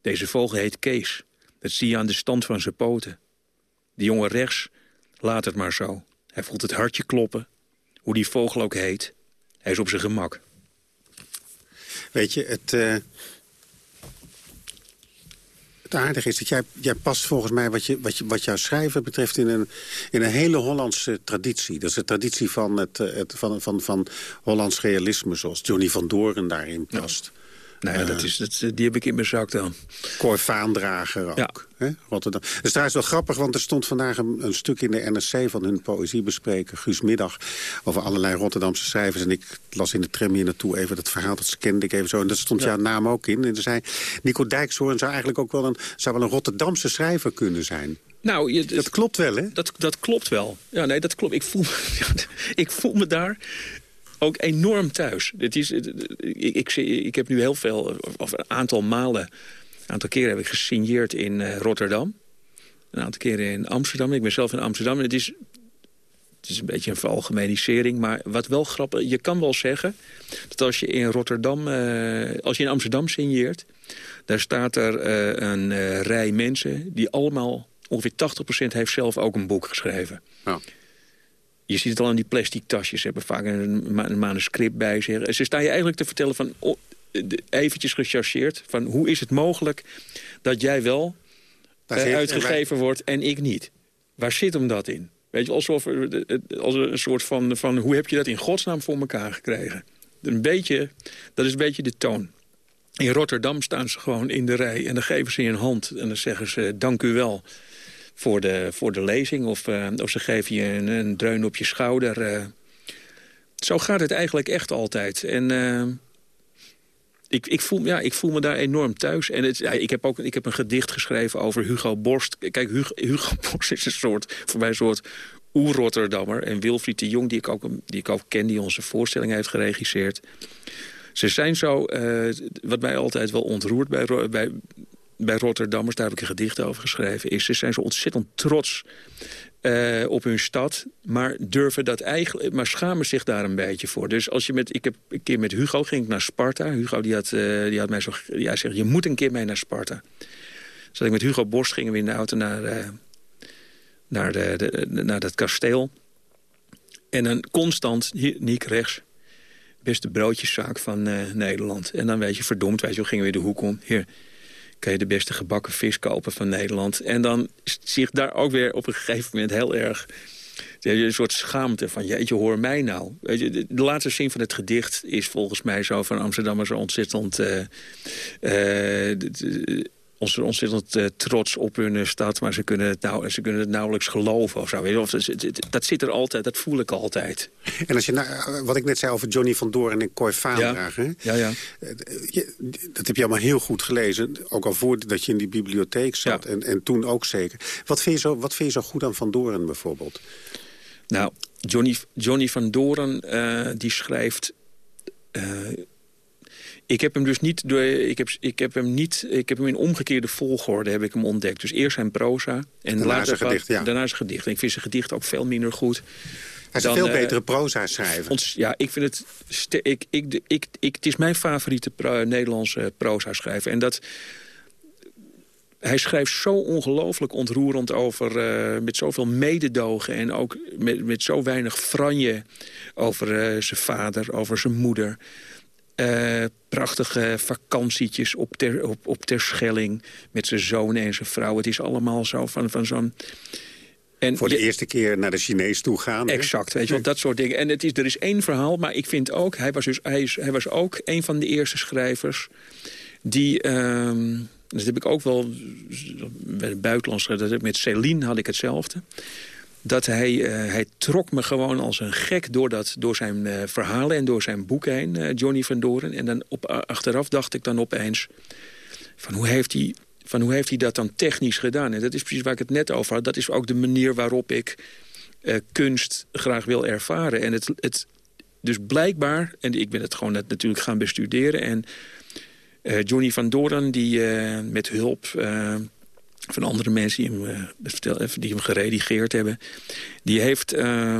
Deze vogel heet Kees. Dat zie je aan de stand van zijn poten. De jongen rechts laat het maar zo. Hij voelt het hartje kloppen. Hoe die vogel ook heet. Hij is op zijn gemak. Weet je, het... Uh... Het aardige is dat jij, jij past volgens mij wat, je, wat, je, wat jouw schrijven betreft in een, in een hele Hollandse traditie. Dat is de traditie van, het, eh, het, van, van, van Hollands realisme, zoals Johnny van Doren daarin past. Nee, dat is, dat, die heb ik in mijn zak dan. Corvaandrager ook, ja. hè? Rotterdam. Het is trouwens wel grappig, want er stond vandaag een, een, stuk in de NRC... van hun poëziebespreker, Guus Middag... over allerlei Rotterdamse schrijvers. En ik las in de tram hier naartoe even dat verhaal, dat scande ik even zo. En dat stond jouw naam ook in. En er zei, Nico Dijkshoorn zou eigenlijk ook wel een, zou wel een Rotterdamse schrijver kunnen zijn. Nou, je, dat klopt wel, hè? Dat, dat klopt wel. Ja, nee, dat klopt. Ik voel, ik voel me daar ook enorm thuis. Het is, ik, ik, ik heb nu heel veel, of een aantal malen... een aantal keren heb ik gesigneerd in uh, Rotterdam. Een aantal keren in Amsterdam. Ik ben zelf in Amsterdam. Het is, het is een beetje een veralgemenisering. Maar wat wel grappig... Je kan wel zeggen dat als je in Rotterdam... Uh, als je in Amsterdam signeert... daar staat er uh, een rij mensen... die allemaal... ongeveer 80% heeft zelf ook een boek geschreven. Ja. Je ziet het al in die plastic tasjes. Ze hebben vaak een, een manuscript bij zich. Ze staan je eigenlijk te vertellen van... Oh, eventjes gechargeerd. Van hoe is het mogelijk dat jij wel uh, uitgegeven wordt en ik niet? Waar zit hem dat in? Weet je, alsof als een soort van, van... hoe heb je dat in godsnaam voor elkaar gekregen? Een beetje, dat is een beetje de toon. In Rotterdam staan ze gewoon in de rij en dan geven ze je een hand. En dan zeggen ze dank u wel voor de, voor de lezing. Of, uh, of ze geven je een, dreun op je schouder. Uh. Zo gaat het eigenlijk echt altijd. En uh, ik, ik, voel, ja, ik voel me daar enorm thuis. En het, ja, ik, heb ook, ik heb een gedicht geschreven over Hugo Borst. Kijk, Hugo, Hugo Borst is een soort, voor mij een soort oer-Rotterdammer. En Wilfried de Jong, die ik, ook, die ik ook ken, die onze voorstelling heeft geregisseerd. Ze zijn zo, wat mij altijd wel ontroert bij, bij, bij Rotterdammers, daar heb ik een gedicht over geschreven... is ze zijn zo ontzettend trots uh, op hun stad, maar durven dat eigenlijk, maar schamen zich daar een beetje voor. Dus als je met, ik heb een keer met Hugo ging ik naar Sparta. Hugo die had, uh, die had mij zo, jij zegt, je moet een keer mee naar Sparta. Dus ik met Hugo Borst gingen we in de auto naar, uh, naar, de, naar dat kasteel. En dan constant, hier, Niek rechts, beste broodjeszaak van Nederland. En dan weet je, verdomd, weet je, we gingen weer de hoek om. Hier, kan je de beste gebakken vis kopen van Nederland. En dan zich daar ook weer op een gegeven moment heel erg... Een soort schaamte van, jeetje, hoor mij nou. De, laatste zin van het gedicht is volgens mij zo van Amsterdam zo ontzettend... Uh, uh, ons ontzettend uh, trots op hun stad... maar ze kunnen het, nou, ze kunnen het nauwelijks geloven of zo. Weet je? Of, dat zit er altijd, dat voel ik altijd. En als je nou, wat ik net zei over Johnny van Doorn en Vaandraag... Ja. ja, ja. dat heb je allemaal heel goed gelezen. Ook al voordat je in die bibliotheek zat. En, en toen ook zeker. Wat vind, je zo, wat vind je zo goed aan Van Doorn bijvoorbeeld? Nou, Johnny, Johnny van Doorn uh, die schrijft... Uh, ik heb hem dus niet door. Ik heb, ik heb hem niet. Ik heb hem in omgekeerde volgorde heb ik hem ontdekt. Dus eerst zijn proza en daarna zijn gedicht. Ja. Daarna zijn gedicht. En ik vind zijn gedicht ook veel minder goed. Hij is een veel uh, betere proza schrijver. Ons, ja, ik vind het. Ik, ik, ik, ik, het is mijn favoriete pro, Nederlandse proza schrijver. En dat. Hij schrijft zo ongelooflijk ontroerend over, uh, met zoveel mededogen... en ook met, met zo weinig franje over uh, zijn vader, over zijn moeder. Uh, prachtige vakantietjes op, ter, op, op Terschelling met zijn zoon en zijn vrouw. Het is allemaal zo van, van zo'n... En Voor de eerste keer naar de Chinees toe gaan. Exact, weet je wel, dat soort dingen. En het is, er is één verhaal, maar ik vind ook... Hij was, dus, hij, is, hij was ook een van de eerste schrijvers die... Uh, dat heb ik ook wel bij het buitenlandse... Dat met Céline had ik hetzelfde dat hij, uh, hij trok me gewoon als een gek door, dat, door zijn uh, verhalen en door zijn boek heen, uh, Johnny van Doren. En dan op, achteraf dacht ik dan opeens, van hoe heeft hij... Van hoe heeft hij dat dan technisch gedaan? En dat is precies waar ik het net over had. Dat is ook de manier waarop ik kunst graag wil ervaren. En het, het, dus blijkbaar, en ik ben het gewoon net natuurlijk gaan bestuderen... en Johnny van Doren, die met hulp van andere mensen die hem, uh, die hem geredigeerd hebben. Die heeft uh,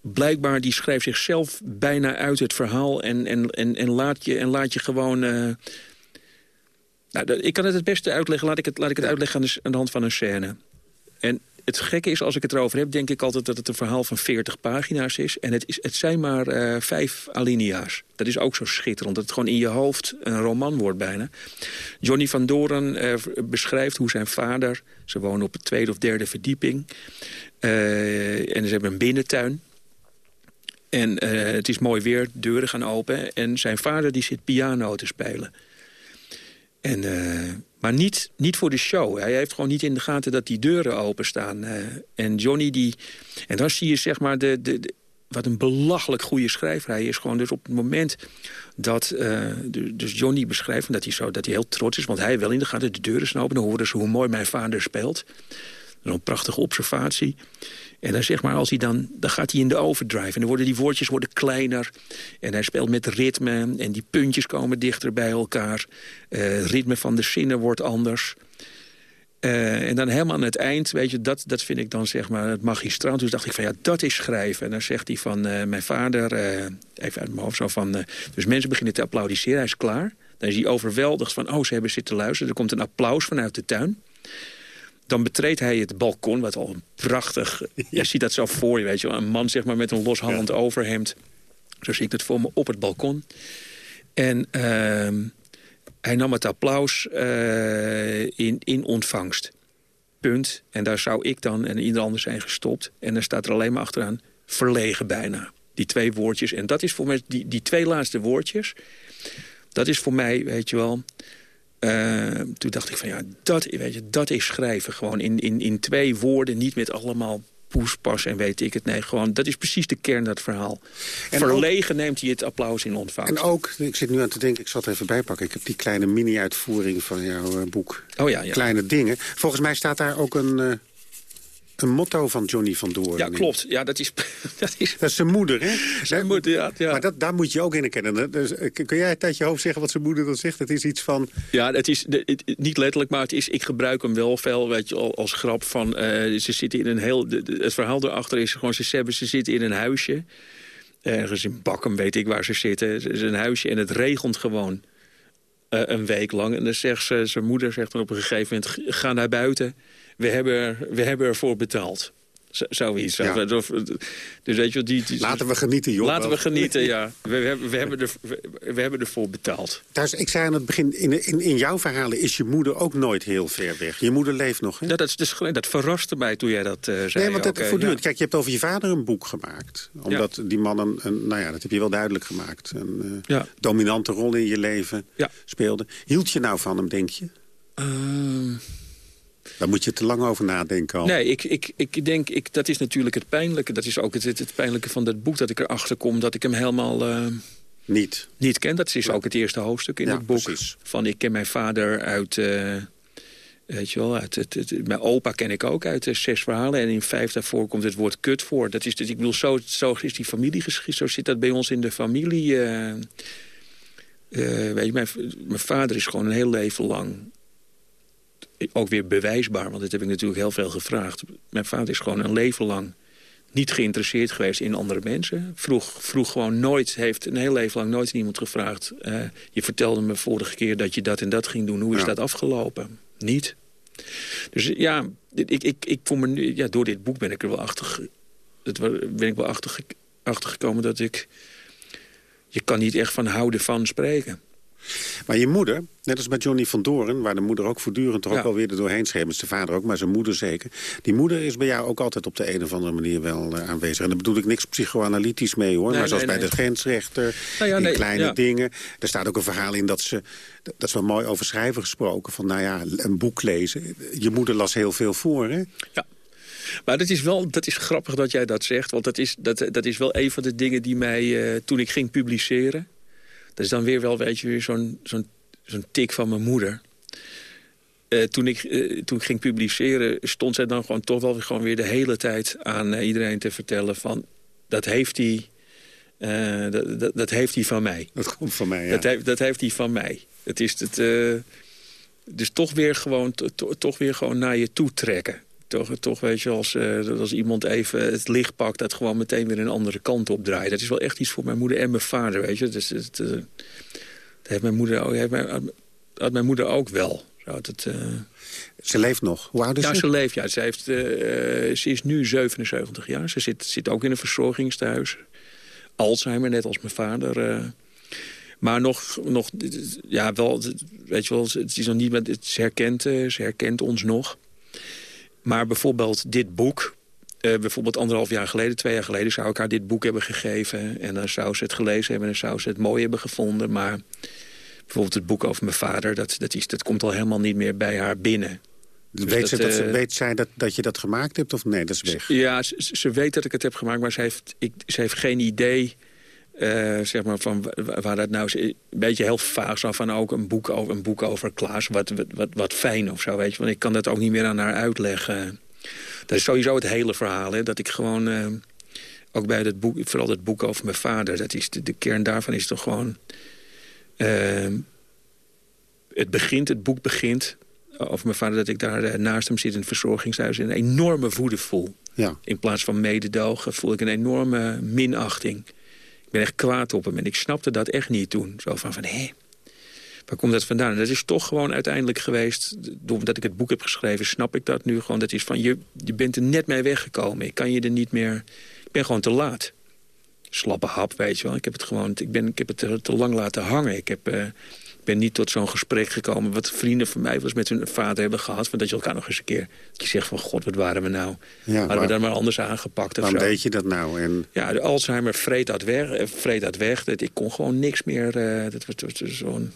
blijkbaar, die schrijft zichzelf bijna uit het verhaal... en, en, en, en, laat, je, en laat je gewoon... Uh, nou, ik kan het het beste uitleggen. Laat ik het, laat ik het uitleggen aan de, aan de hand van een scène. En het gekke is, als ik het erover heb, denk ik altijd dat het een verhaal van 40 pagina's is. En het, is, het zijn maar uh, vijf alinea's. Dat is ook zo schitterend, dat het gewoon in je hoofd een roman wordt bijna. Johnny van Doren uh, beschrijft hoe zijn vader... ze wonen op de tweede of derde verdieping. Uh, en ze hebben een binnentuin. En het is mooi weer, deuren gaan open. En zijn vader die zit piano te spelen. En maar niet, niet voor de show. Hij heeft gewoon niet in de gaten dat die deuren openstaan. En Johnny die... En dan zie je zeg maar de, de, wat een belachelijk goede schrijver hij is. Gewoon dus op het moment dat uh, dus Johnny beschrijft dat hij, zo, dat hij heel trots is... want hij wel in de gaten de deuren zijn open. Dan horen ze hoe mooi mijn vader speelt. Zo'n prachtige observatie. En dan zeg maar, als hij dan, dan gaat hij in de overdrive. En dan worden die woordjes worden kleiner. En hij speelt met ritme. En die puntjes komen dichter bij elkaar. Uh, ritme van de zinnen wordt anders. Uh, en dan helemaal aan het eind, weet je, dat, dat vind ik dan zeg maar het magistraal. Dus dacht ik van ja, dat is schrijven. En dan zegt hij van uh, mijn vader, even uit mijn hoofd zo van... dus mensen beginnen te applaudisseren, hij is klaar. Dan is hij overweldigd van, oh, ze hebben zitten luisteren. Er komt een applaus vanuit de tuin. Dan betreedt hij het balkon, wat al een prachtig... Je ziet dat zo voor je, weet je wel. Een man zeg maar, met een loshangend ja. overhemd. Zo zie ik het voor me op het balkon. En uh, hij nam het applaus uh, in, in ontvangst. Punt. En daar zou ik dan en ieder ander zijn gestopt. En dan staat er alleen maar achteraan verlegen bijna. Die twee woordjes. En dat is voor mij, die, die twee laatste woordjes... dat is voor mij, weet je wel... Uh, toen dacht ik van ja, dat, weet je, dat is schrijven. Gewoon in, in, in twee woorden, niet met allemaal poespas en weet ik het. Nee, gewoon, dat is precies de kern dat verhaal. En Verlegen neemt hij het applaus in ontvangst. En ook, ik zit nu aan te denken, ik zal het even bijpakken. Ik heb die kleine mini-uitvoering van jouw uh, boek. Oh ja, ja. Kleine dingen. Volgens mij staat daar ook een... Uh, een motto van Johnny van Doorn. Ja, klopt. Ja, dat is, dat is... Dat is zijn moeder, hè? Zijn moeder, ja. ja. Maar dat, daar moet je ook in herkennen. Dus, kun jij uit je hoofd zeggen wat zijn moeder dan zegt? Het is iets van... Ja, het is het, niet letterlijk, maar het is, ik gebruik hem wel veel weet je, als grap van... Uh, ze zitten in een heel... het verhaal erachter is gewoon, ze, hebben, ze zitten in een huisje. Ergens in Bakken, weet ik waar ze zitten. Het is een huisje en het regent gewoon uh, een week lang. En dan zegt ze, zijn moeder zegt dan op een gegeven moment... ga naar buiten we hebben, we hebben ervoor betaald. Z zoiets. Ja. Dus weet je, die, die, laten we genieten, joh. Laten we genieten, ja. We, hebben, we, hebben er, we hebben ervoor betaald. Thuis, ik zei aan het begin, in, in, in jouw verhalen is je moeder ook nooit heel ver weg. Je moeder leeft nog, hè? Ja, dat, is dus, dat verraste mij toen jij dat uh, zei. Nee, want dat, voortdurend. Kijk, je hebt over je vader een boek gemaakt. Omdat die man, een, een, nou ja, dat heb je wel duidelijk gemaakt. Een uh, dominante rol in je leven speelde. Hield je nou van hem, denk je? Ehm, Daar moet je te lang over nadenken al. Nee, ik, ik, ik denk, ik, dat is natuurlijk het pijnlijke. Dat is ook het, het, pijnlijke van dat boek, dat ik erachter kom... dat ik hem helemaal eh, niet. niet ken. Dat is ook het eerste hoofdstuk in Ja, het boek. precies. Van ik ken mijn vader uit... eh, weet je wel, uit mijn opa ken ik ook uit de zes verhalen. En in vijf daarvoor komt het woord kut voor. Dat is dus, ik bedoel, zo, zo is die familiegeschiedenis. Zo zit dat bij ons in de familie. eh. Eh, weet je, mijn, mijn vader is gewoon een heel leven lang ook weer bewijsbaar, want dat heb ik natuurlijk heel veel gevraagd. Mijn vader is gewoon een leven lang niet geïnteresseerd geweest in andere mensen. Vroeg, vroeg gewoon nooit, heeft een heel leven lang nooit iemand gevraagd... eh, je vertelde me vorige keer dat je dat en dat ging doen. Hoe is Ja. dat afgelopen? Niet. Dus ja, dit- ik, ik, ik voel me nu, ja, door dit boek ben ik er wel achter... het ben ik wel achter gekomen dat ik... Je kan niet echt van houden van spreken. Maar je moeder, net als bij Johnny van Doren... waar de moeder ook voortdurend toch ook Ja. alweer er doorheen is de vader ook, maar zijn moeder zeker. Die moeder is bij jou ook altijd op de een of andere manier wel eh, aanwezig. En daar bedoel ik niks psychoanalytisch mee, hoor. Nee, maar zoals nee, bij nee. de grensrechter, Nou ja, die kleine ja. dingen. Er staat ook een verhaal in dat ze... Dat is wel mooi over schrijven gesproken. Van, nou ja, een boek lezen. Je moeder las heel veel voor, hè? Ja. Maar dat is wel dat is grappig dat jij dat zegt. Want dat is, dat, dat is wel een van de dingen die mij, eh, toen ik ging publiceren... dat is dan weer wel, weet je, weer zo'n zo'n zo'n tik van mijn moeder. Eh, toen, ik, eh, toen ik ging publiceren, stond zij dan gewoon toch wel weer, gewoon weer de hele tijd aan eh, iedereen te vertellen van... dat heeft hij, dat, dat, dat heeft hij van mij. Dat komt van mij, ja. Dat, heeft, dat heeft hij van mij. Het is het, dus toch weer gewoon, to- to- toch weer gewoon naar je toe trekken. Toch, toch weet je, als, dat als iemand even het licht pakt... dat gewoon meteen weer een andere kant op draait. Dat is wel echt iets voor mijn moeder en mijn vader, weet je. Dus, het, eh, dat heeft mijn moeder, ook- heeft mijn, had mijn moeder ook wel. Zo, dat, eh, Ze leeft nog. Hoe oud is ja, ze? leeft. Ja. Ze, heeft, ze is nu 77 jaar. Ze zit, zit ook in een verzorgingstehuis. Alzheimer, net als mijn vader. maar nog, nog, ja, wel, weet je wel, het is nog niet, met- het, herkent, ze herkent ons nog. Maar bijvoorbeeld dit boek, eh, bijvoorbeeld anderhalf jaar geleden, twee jaar geleden... zou ik haar dit boek hebben gegeven. En dan zou ze het gelezen hebben en dan zou ze het mooi hebben gevonden. Maar bijvoorbeeld het boek over mijn vader, dat, dat, is, dat komt al helemaal niet meer bij haar binnen. Dus weet, ze dat, ze- eh, weet zij dat, dat je dat gemaakt hebt of nee, dat is weg? ja, ze, ze weet dat ik het heb gemaakt, maar ze heeft, ik, ze heeft geen idee... eh, zeg maar van wa- waar dat nou is. Een beetje heel vaag zo van ook een boek over, een boek over Klaas. Wat, wat, wat, fijn of zo, weet je. Want ik kan dat ook niet meer aan haar uitleggen. Dat is sowieso het hele verhaal, hè. Dat ik gewoon... eh, ook bij dat boek, vooral het boek over mijn vader... Dat is de, de kern daarvan is toch gewoon... eh, het begint, het boek begint over mijn vader... dat ik daar eh, naast hem zit in het verzorgingshuis... en een enorme woede voel. Ja. In plaats van mededogen voel ik een enorme minachting. Ben echt kwaad op hem en ik snapte dat echt niet toen. Zo van, van hé, waar komt dat vandaan? En dat is toch gewoon uiteindelijk geweest... doordat ik het boek heb geschreven, snap ik dat nu gewoon. Dat is van, je, je bent er net mee weggekomen. Ik kan je er niet meer... Ik ben gewoon te laat. Slappe hap, weet je wel. Ik heb het gewoon ik ben, ik heb het te, te lang laten hangen. Ik heb... eh, ben niet tot zo'n gesprek gekomen... wat vrienden van mij eens met hun vader hebben gehad... van dat je elkaar nog eens een keer... dat je zegt van, god, wat waren we nou? Ja, Hadden we dat maar anders aangepakt Waarom deed je dat nou? En Ja, de Alzheimer vreet dat weg. eh, Vreet dat weg. Dat, ik kon gewoon niks meer... eh, dat was, was zo'n...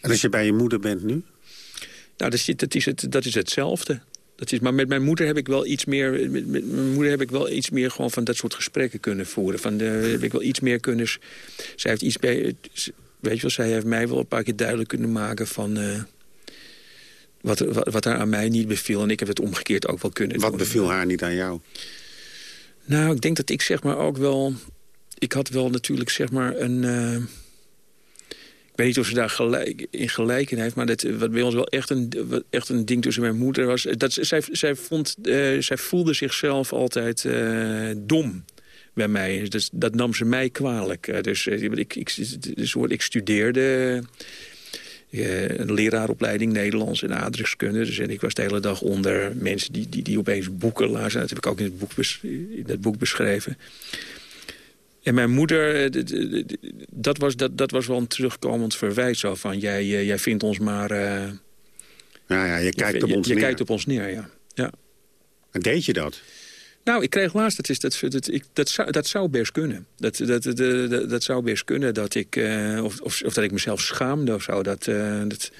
En als je bij je moeder bent nu? Nou, dat is, dat, is het, dat is hetzelfde. Dat is, maar met mijn moeder heb ik wel iets meer... Met, met mijn moeder heb ik wel iets meer gewoon van dat soort gesprekken kunnen voeren. Van de, heb ik wel iets meer kunnen... Zij heeft iets bij... Weet je wel, zij heeft mij wel een paar keer duidelijk kunnen maken van... eh, wat, wat, wat haar aan mij niet beviel. En ik heb het omgekeerd ook wel kunnen Wat doen. beviel haar niet aan jou? Nou, ik denk dat ik zeg maar ook wel... Ik had wel natuurlijk zeg maar een... eh, ik weet niet of ze daar gelijk, in gelijk in heeft... maar dat, wat bij ons wel echt een, echt een ding tussen mijn moeder was... Dat, zij, zij, vond, eh, zij voelde zichzelf altijd eh, dom bij mij. Dus dat nam ze mij kwalijk. Eh, dus, eh, ik, ik, dus ik studeerde... eh, een leraaropleiding Nederlands en aardrijkskunde. Dus en ik was de hele dag onder mensen die, die, die opeens boeken lazen. Dat heb ik ook in het boek, in boek beschreven. En mijn moeder, dat was, dat, dat was wel een terugkomend verwijt. Zo van, jij, jij vindt ons maar... eh, Ja, ja, je kijkt op je, ons je neer. kijkt op ons neer, ja. ja. En deed je dat? Nou, ik kreeg laatst, dat, is, dat, dat, ik, dat, zou, dat zou best kunnen. Dat, dat, dat, dat, dat zou best kunnen dat ik, eh, of, of, of dat ik mezelf schaamde of zo. Dat, eh, dat,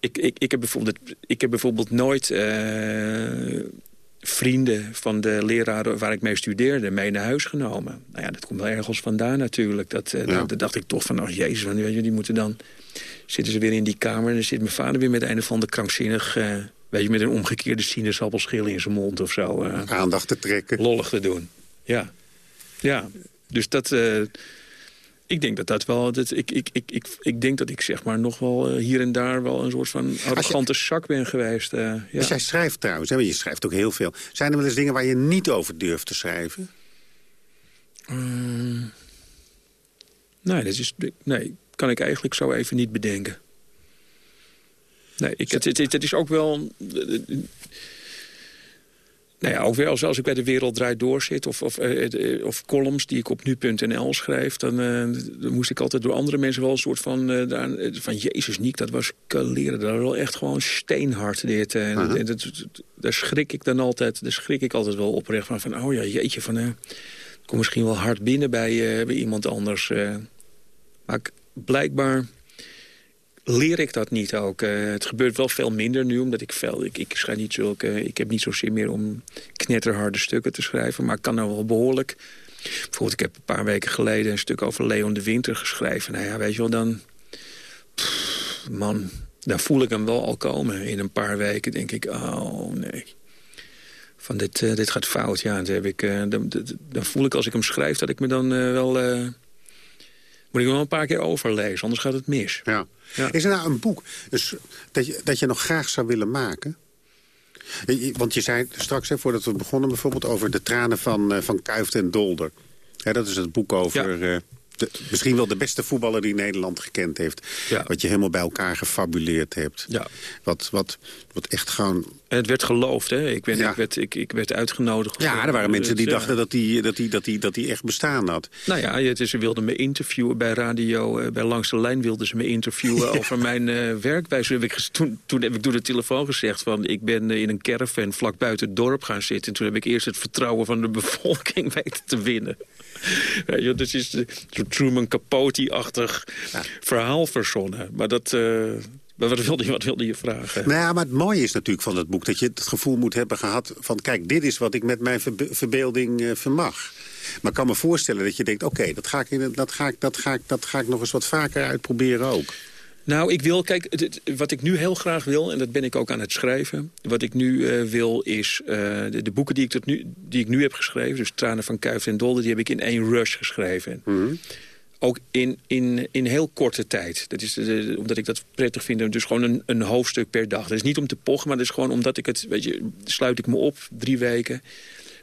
ik, ik, ik, heb bijvoorbeeld, ik heb bijvoorbeeld nooit uh, vrienden van de leraren waar ik mee studeerde... mee naar huis genomen. Nou ja, dat komt wel ergens vandaan natuurlijk. Dat, dat, dacht ik toch van, oh jezus, want, die moeten dan... zitten ze weer in die kamer en dan zit mijn vader weer met een of ander krankzinnig... Weet je, met een omgekeerde sinaasappelschil in zijn mond of zo. Aandacht te trekken. Lollig te doen, ja. Ja, dus dat ik denk dat dat wel... Dat, ik, ik, ik, ik, ik denk dat ik zeg maar nog wel uh, hier en daar wel een soort van arrogante je, zak ben geweest. Uh, ja. Als jij schrijft trouwens, hè, je schrijft ook heel veel. Zijn er wel eens dingen waar je niet over durft te schrijven? Um, nee, dat is, nee, kan ik eigenlijk zo even niet bedenken. Nee, ik, het, het, het is ook wel... Nou ja, ook weer als, ik bij De Wereld Draait Door zit... of, of, uh, of columns die ik op nu.nl schrijf... Dan, uh, dan, moest ik altijd door andere mensen wel een soort van... Uh, daar, van Jezus, Niek, dat was leren. Dat was wel echt gewoon steenhard dit. Uh -huh. dat, daar schrik ik dan altijd, daar schrik ik altijd wel oprecht van. van oh ja, jeetje, van, uh, kom misschien wel hard binnen bij, bij iemand anders. maar ik, blijkbaar leer ik dat niet ook. Uh, het gebeurt wel veel minder nu, omdat ik veel... Ik, ik schrijf niet zulke... Ik heb niet zo zin meer om knetterharde stukken te schrijven. Maar ik kan nou wel behoorlijk... Bijvoorbeeld, ik heb een paar weken geleden een stuk over Leon de Winter geschreven. Nou ja, weet je wel, dan... Man, dan voel ik hem wel al komen. In een paar weken denk ik, oh nee. Van dit, uh, dit gaat fout, ja. Dan, heb ik, uh, dan, dan, voel ik als ik hem schrijf dat ik me dan wel... moet ik wel een paar keer overlezen, anders gaat het mis. Ja. Ja. Is er nou een boek dus, dat, je, dat je nog graag zou willen maken? Want je zei straks, hè, voordat we begonnen bijvoorbeeld... over de tranen van, uh, van Kuift en Dolder. dat is het boek over... Ja. Uh, de, misschien wel de beste voetballer die Nederland gekend heeft. Ja. Wat je helemaal bij elkaar gefabuleerd hebt. Ja. Wat, wat, wat echt gewoon... Het werd geloofd, hè? Ik, ben, ja. ik, werd, ik, ik werd uitgenodigd. Ja, er waren mensen die dachten dat hij dat die, dat die, dat die echt bestaan had. Nou ja, het is, ze wilden me interviewen bij radio. Uh, bij Langs de Lijn wilden ze me interviewen over mijn uh, werkwijze. Heb ik, toen, toen heb ik door de telefoon gezegd van... ik ben uh, in een caravan vlak buiten het dorp gaan zitten. En toen heb ik eerst het vertrouwen van de bevolking weten te winnen. Ja, dat is een Truman Capote-achtig ja. verhaal verzonnen. Maar dat... Uh, maar wat wilde, je, wat wilde je vragen? Nou ja, maar het mooie is natuurlijk van het boek... dat je het gevoel moet hebben gehad van... kijk, dit is wat ik met mijn verbe verbeelding uh, vermag. Maar ik kan me voorstellen dat je denkt... oké, dat, ga ik, dat, ga ik, dat, ga ik, dat ga ik nog eens wat vaker uitproberen ook. Nou, ik wil, kijk, het, wat ik nu heel graag wil, en dat ben ik ook aan het schrijven... wat ik nu uh, wil is, uh, de, de, boeken die ik, tot nu, die ik nu heb geschreven... dus Tranen van Kuif en Dolder, die heb ik in één rush geschreven. Mm -hmm. Ook in, in, in heel korte tijd. Dat is de, omdat ik dat prettig vind. Dus gewoon een, een hoofdstuk per dag. Dat is niet om te pochen, maar dat is gewoon omdat ik het... Weet je, sluit ik me op, drie weken,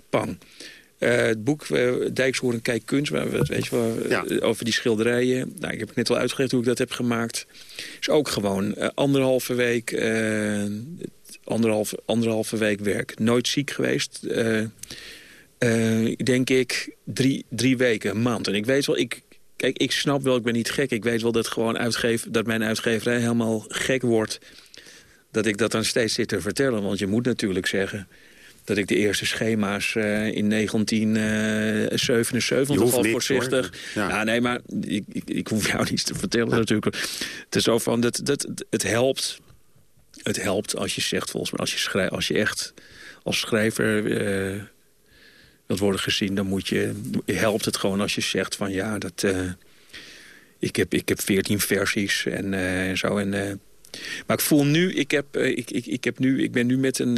pang. Uh, het boek uh, Dijkshoorn Kijk Kunst, waar we, weet je wel, ja. uh, over die schilderijen. Nou, ik heb net al uitgelegd hoe ik dat heb gemaakt. Is ook gewoon anderhalve week, anderhalve, anderhalve week werk. Nooit ziek geweest. denk ik drie, drie weken, een maand. En ik weet wel, ik, kijk, ik snap wel, ik ben niet gek. Ik weet wel dat, gewoon uitgeef, dat mijn uitgeverij helemaal gek wordt. Dat ik dat dan steeds zit te vertellen. Want je moet natuurlijk zeggen dat ik de eerste schema's uh, in 1977 uh, al voorzichtig... Ja. ja. nee, maar ik, ik, ik, hoef jou niets te vertellen ja. natuurlijk. Het is zo van, dat, dat, het helpt. Het helpt als je zegt, volgens mij, als je, schrijf, als je echt als schrijver uh, wilt worden gezien... dan moet je, helpt het gewoon als je zegt van, ja, dat... Uh, ik heb, ik heb 14 versies en uh, zo. En, maar ik voel nu, ik, heb, ik, ik, ik, heb nu, ik ben nu met een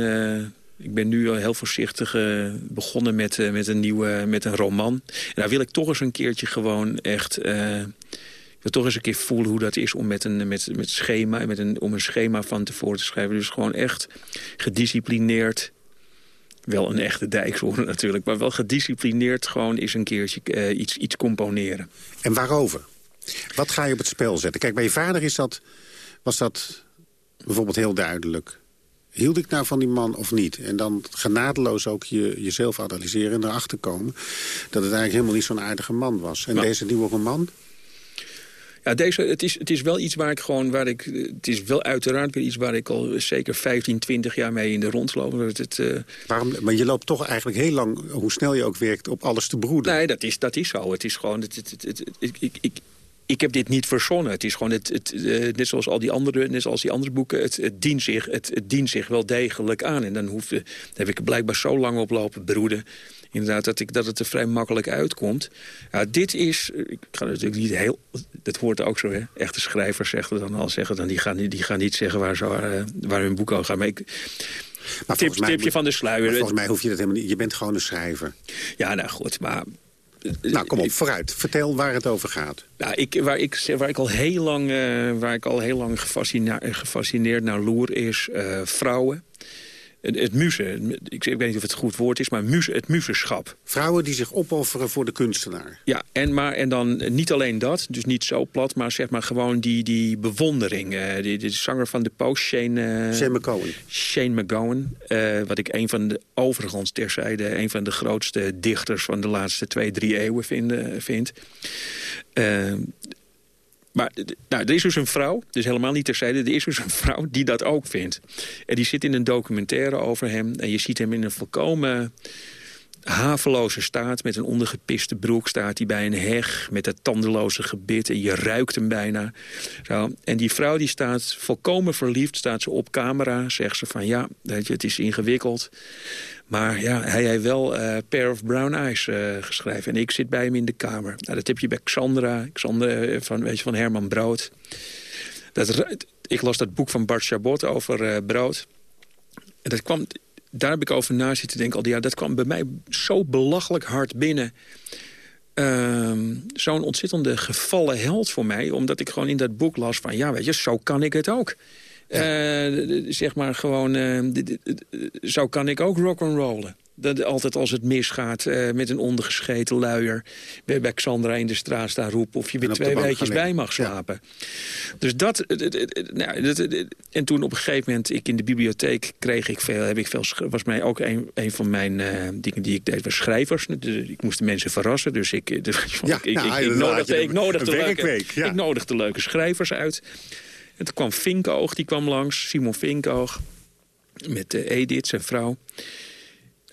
ik ben nu al heel voorzichtig begonnen met, met, een nieuwe, met een roman. En daar wil ik toch eens een keertje gewoon echt... Ik wil toch eens een keer voelen hoe dat is om met een, met, met schema, met een, om een schema van tevoren te schrijven. Dus gewoon echt gedisciplineerd. Wel een echte dijkshoorn natuurlijk, maar wel gedisciplineerd gewoon eens een keertje iets, iets componeren. En waarover? Wat ga je op het spel zetten? Kijk, bij je vader is dat, was dat bijvoorbeeld heel duidelijk hield ik nou van die man of niet? En dan genadeloos ook je, jezelf analyseren en erachter komen... dat het eigenlijk helemaal niet zo'n aardige man was. En deze nieuwe roman? Ja, deze, het, is, het is wel iets waar ik gewoon... Waar ik, het is wel uiteraard weer iets waar ik al zeker 15, 20 jaar mee in de rond loop. Het, het, uh... Waarom, maar je loopt toch eigenlijk heel lang, hoe snel je ook werkt, op alles te broeden. Nee, dat is, dat is zo. Het is gewoon... Het, het, het, ik, ik, ik heb dit niet verzonnen. Het is gewoon, het, het, uh, net, zoals al die andere, net zoals die andere boeken... het, het, dient zich, het, het dient zich wel degelijk aan. En dan hoef, heb ik er blijkbaar zo lang op lopen broeden inderdaad, dat, ik, dat het er vrij makkelijk uitkomt. Ja, dit is, ik ga natuurlijk niet heel, dat hoort ook zo, hè. Echte schrijvers zeggen dan al, zeggen dan, die gaan, die gaan niet zeggen waar, zo, uh, waar hun boek over gaat. Maar ik, maar tip, mij, tipje van de sluier. Volgens mij hoef je dat helemaal niet. Je bent gewoon een schrijver. Ja, nou goed, maar... Nou, kom op, vooruit. Vertel waar het over gaat. Nou, ik, waar, ik, waar ik al heel lang, uh, waar ik al heel lang gefascineerd, gefascineerd naar loer is uh, vrouwen het muze, ik weet niet of het een goed woord is, maar muze, het muzeschap. Vrouwen die zich opofferen voor de kunstenaar. Ja, en, maar, en dan niet alleen dat, dus niet zo plat, maar zeg maar gewoon die, die bewondering. Uh, die, de zanger van de Post, Shane... Uh, Shane McGowan. Shane McGowan, uh, wat ik een van de, overigens terzijde, een van de grootste dichters van de laatste twee, drie eeuwen vind. vind. Maar nou, er is dus een vrouw, dus helemaal niet terzijde... er is dus een vrouw die dat ook vindt. En die zit in een documentaire over hem... en je ziet hem in een volkomen haveloze staat... met een ondergepiste broek staat hij bij een heg... met dat tandeloze gebit en je ruikt hem bijna. Zo. En die vrouw die staat volkomen verliefd, staat ze op camera... zegt ze van ja, weet je, het is ingewikkeld... Maar ja, hij heeft wel uh, Pair of Brown Eyes uh, geschreven. En ik zit bij hem in de kamer. Nou, dat heb je bij Xandra, Xandra eh, van, weet je, van Herman Brood. Dat, ik las dat boek van Bart Chabot over uh, Brood. En dat kwam, daar heb ik over na zitten denken al die jaar. Dat kwam bij mij zo belachelijk hard binnen. Ehm, zo'n ontzettende gevallen held voor mij. Omdat ik gewoon in dat boek las van... ja, weet je, zo kan ik het ook. Uh, zeg maar gewoon, uh, zo kan ik ook rock'n'rollen. Dat altijd als het misgaat uh, met een ondergescheten luier... bij, bij Xandra in de straat staan roepen... of je weer twee weekjes bij mag slapen. Ja. Dus dat, nou, dat... En toen op een gegeven moment ik in de bibliotheek kreeg ik veel... Heb ik veel was mij ook een, een van mijn dingen die ik deed, was schrijvers. Dus ik moest de mensen verrassen. Dus ik, dus, ja, ik, nou, ik, ik, nodigde, ik, nodigde leuke, ja. ik nodigde leuke schrijvers uit... En toen kwam Vinkoog, die kwam langs, Simon Vinkoog. Met uh, Edith, zijn vrouw.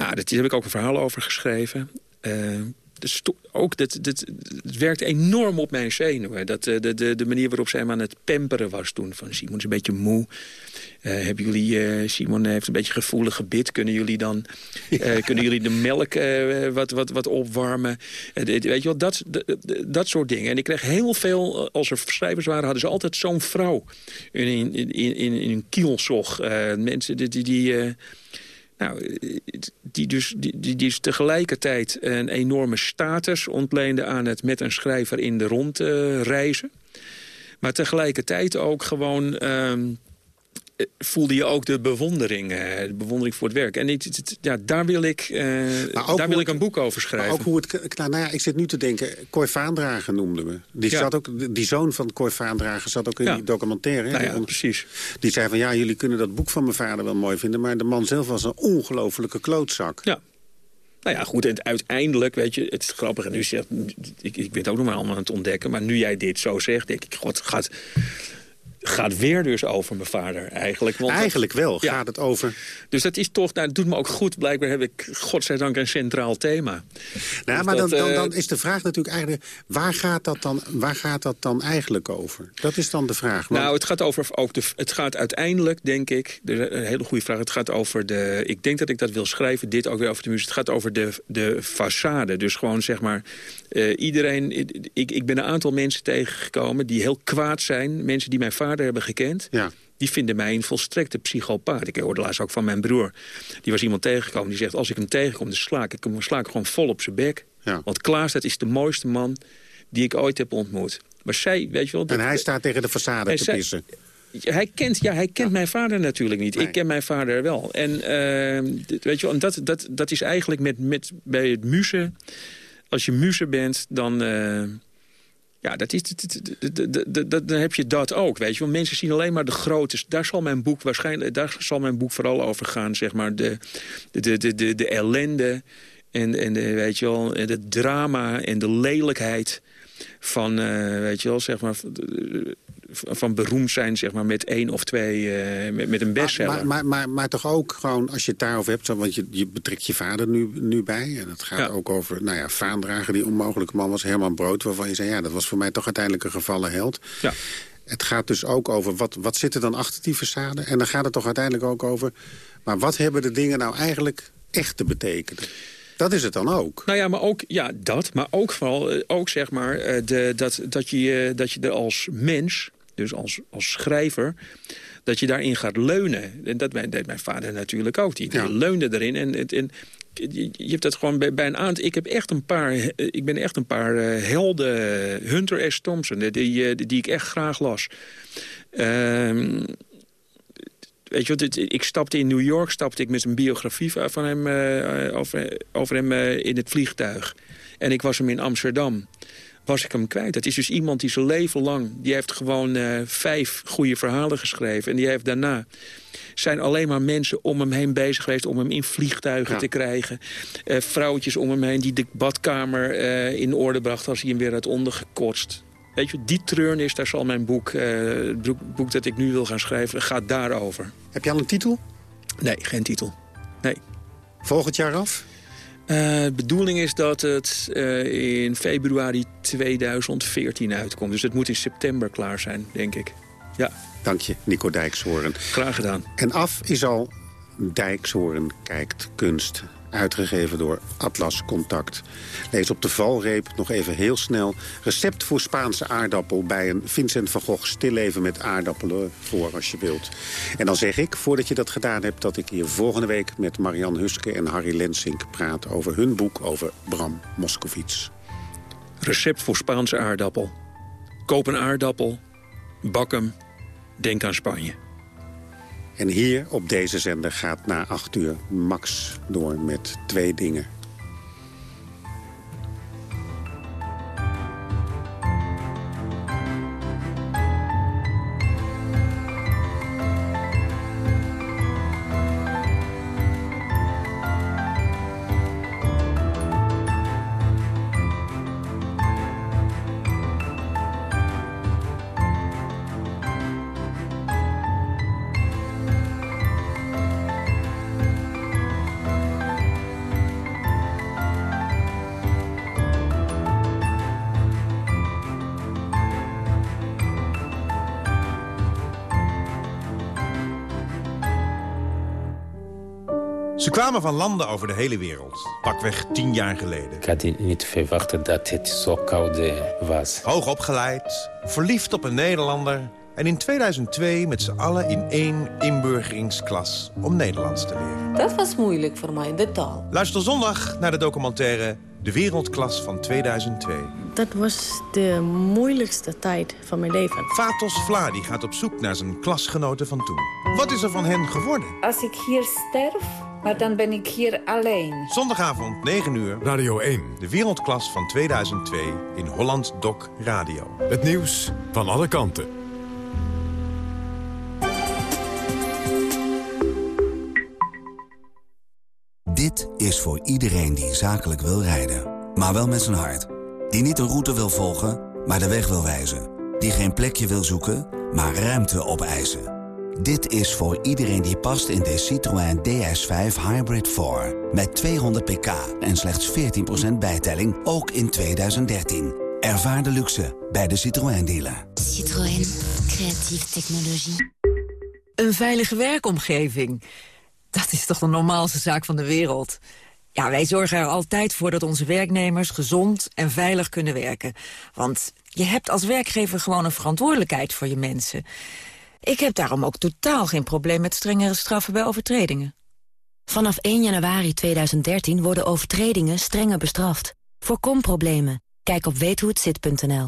Nou, daar heb ik ook een verhaal over geschreven. Uh, dus ook, dat, dat, het werkt enorm op mijn zenuwen. Dat, de, de, de manier waarop zij hem aan het pamperen was toen. Van Simon is een beetje moe. Uh, hebben jullie, uh, Simon heeft een beetje gevoelig gebit. Kunnen jullie dan uh, kunnen jullie de melk wat, wat, wat opwarmen? weet je wel, dat, dat soort dingen. En ik kreeg heel veel, als er schrijvers waren... hadden ze altijd zo'n vrouw in, in, in, in, een kielzog. mensen die... die, die nou, die dus, die, die tegelijkertijd een enorme status ontleende aan het met een schrijver in de rond reizen. Maar tegelijkertijd ook gewoon... Uh, voelde je ook de bewondering, de bewondering voor het werk. En ja, daar wil ik, uh, daar wil ik een boek over schrijven. ook hoe het, nou, nou ja, ik zit nu te denken, Cor Vaandrager noemde me. Die, ja. zat ook, die zoon van Cor Vaandrager zat ook in ja. die documentaire. Nou ja, precies. Die zei van, ja, jullie kunnen dat boek van mijn vader wel mooi vinden... maar de man zelf was een ongelofelijke klootzak. Ja. Nou ja, goed, en uiteindelijk, weet je, het is grappig. En nu zegt, ik, ik ben het ook nog maar allemaal aan het ontdekken... maar nu jij dit zo zegt, denk ik, god, gaat gaat weer dus over mijn vader eigenlijk. Want eigenlijk wel, ja. gaat het over... Dus dat is toch, nou, dat doet me ook goed. Blijkbaar heb ik, godzijdank, een centraal thema. Nou, dus maar dat, dan, dan, dan, is de vraag natuurlijk eigenlijk... Waar gaat, dat dan, waar gaat dat dan eigenlijk over? Dat is dan de vraag. Want... Nou, het gaat, over ook de, het gaat uiteindelijk, denk ik... een hele goede vraag. Het gaat over de... Ik denk dat ik dat wil schrijven, dit ook weer over de muziek. Het gaat over de, de façade. Dus gewoon, zeg maar... Uh, iedereen... Ik, ik ben een aantal mensen tegengekomen die heel kwaad zijn. Mensen die mijn vader hebben gekend... Ja. die vinden mij een volstrekte psychopaat. Ik hoorde laatst ook van mijn broer. Die was iemand tegengekomen die zegt... als ik hem tegenkom, dan sla ik hem, sla ik gewoon vol op zijn bek. Ja. Want Klaas, dat is de mooiste man die ik ooit heb ontmoet. Maar zij, weet je wel... Dat, en hij staat tegen de façade te pissen. Hij kent, ja, hij kent ja. mijn vader natuurlijk niet. Nee. Ik ken mijn vader wel. En, uh, weet je wel, en dat, dat, dat is eigenlijk met, met, bij het muzen... Als je muze bent, dan... Uh, ja, dat is, dan heb je dat ook, weet je. Want mensen zien alleen maar de grote... Daar zal mijn boek waarschijnlijk... Daar zal mijn boek vooral over gaan, zeg maar. De, de, de, de, de ellende en, en de, weet je wel, de drama en de lelijkheid van, uh, weet je wel, zeg maar... van beroemd zijn zeg maar, met één of twee, uh, met, met, een bestseller. Maar, maar, maar, maar, toch ook gewoon, als je het daarover hebt... want je, je betrekt je vader nu, nu bij. En het gaat ook over, nou ja, Vaandrager, die onmogelijke man was. Herman Brood, waarvan je zei, ja, dat was voor mij toch uiteindelijk een gevallen held. Ja. Het gaat dus ook over, wat, wat zit er dan achter die façade? En dan gaat het toch uiteindelijk ook over... maar wat hebben de dingen nou eigenlijk echt te betekenen? Dat is het dan ook. Nou ja, maar ook ja, dat. Maar ook vooral eh, ook zeg maar eh, de, dat, dat, je, dat je er als mens, dus als, als schrijver dat je daarin gaat leunen. En dat deed mijn vader natuurlijk ook. Die, leunde erin. En, en, je, hebt dat gewoon bij, bij een aantal... Ik heb echt een paar... Eh, ik ben echt een paar helden... Hunter S. Thompson, die, die, die ik echt graag las. Ehm weet je wat, ik stapte in New York, stapte ik met een biografie van hem, uh, over, over hem uh, in het vliegtuig. En ik was hem in Amsterdam. Was ik hem kwijt. Dat is dus iemand die zijn leven lang... die heeft gewoon uh, vijf goede verhalen geschreven. En die heeft daarna zijn alleen maar mensen om hem heen bezig geweest... om hem in vliegtuigen te krijgen. Uh, vrouwtjes om hem heen die de badkamer uh, in orde brachten... als hij hem weer had ondergekotst. Weet je, die treurnis, daar zal mijn boek, het boek dat ik nu wil gaan schrijven, gaat daarover. Heb je al een titel? Nee, geen titel. Nee. Volgend jaar af? Uh, de bedoeling is dat het uh, in februari 2014 uitkomt. Dus het moet in september klaar zijn, denk ik. Ja. Dank je, Nico Dijkshoorn. Graag gedaan. En af is al Dijkshoorn kijkt kunst uitgegeven door Atlas Contact. Lees op de valreep nog even heel snel... recept voor Spaanse aardappel bij een Vincent van Gogh stilleven met aardappelen voor als je wilt. En dan zeg ik, voordat je dat gedaan hebt... dat ik hier volgende week met Marian Huske en Harry Lensink praat... over hun boek over Bram Moskowitz. Recept voor Spaanse aardappel. Koop een aardappel, bak hem, denk aan Spanje. En hier op deze zender gaat na acht uur Max door met twee dingen. Kwamen van landen over de hele wereld. Pakweg tien jaar geleden. Ik had niet verwacht dat het zo koud eh, was. Hoog opgeleid, verliefd op een Nederlander... en in 2002 met z'n allen in één inburgeringsklas om Nederlands te leren. Dat was moeilijk voor mij, de taal. Luister zondag naar de documentaire De Wereldklas van 2002. Dat was de moeilijkste tijd van mijn leven. Fatos Vladi gaat op zoek naar zijn klasgenoten van toen. Wat is er van hen geworden? Als ik hier sterf, maar dan ben ik hier alleen. Zondagavond, 9 uur. Radio 1. De Wereldklas van 2002 in Holland Doc Radio. Het nieuws van alle kanten. Dit is voor iedereen die zakelijk wil rijden. Maar wel met zijn hart. Die niet een route wil volgen, maar de weg wil wijzen. Die geen plekje wil zoeken, maar ruimte opeisen. Dit is voor iedereen die past in de Citroën DS5 Hybrid 4. Met 200 pk en slechts 14% bijtelling, ook in 2013. Ervaar de luxe bij de Citroën dealer. Citroën, creatieve technologie. Een veilige werkomgeving. Dat is toch de normaalste zaak van de wereld. Ja, wij zorgen er altijd voor dat onze werknemers gezond en veilig kunnen werken. Want je hebt als werkgever gewoon een verantwoordelijkheid voor je mensen. Ik heb daarom ook totaal geen probleem met strengere straffen bij overtredingen. Vanaf 1 januari 2013 worden overtredingen strenger bestraft. Voorkom problemen. Kijk op weethohetzit.nl.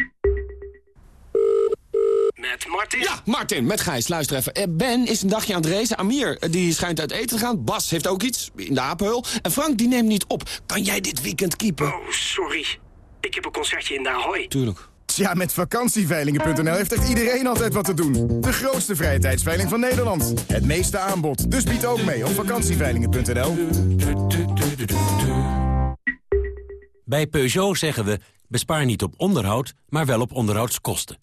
Met Martin? Ja, Martin, met Gijs. Luister even. Eh, Ben is een dagje aan het racen. Amir, eh, die schijnt uit eten te gaan. Bas heeft ook iets, in de apenheul. En Frank, die neemt niet op. Kan jij dit weekend keepen? Oh, sorry. Ik heb een concertje in de Ahoy. Tuurlijk. Tja, met vakantieveilingen.nl heeft echt iedereen altijd wat te doen. De grootste vrije tijdsveiling van Nederland. Het meeste aanbod. Dus bied ook mee op vakantieveilingen.nl. Bij Peugeot zeggen we, bespaar niet op onderhoud, maar wel op onderhoudskosten.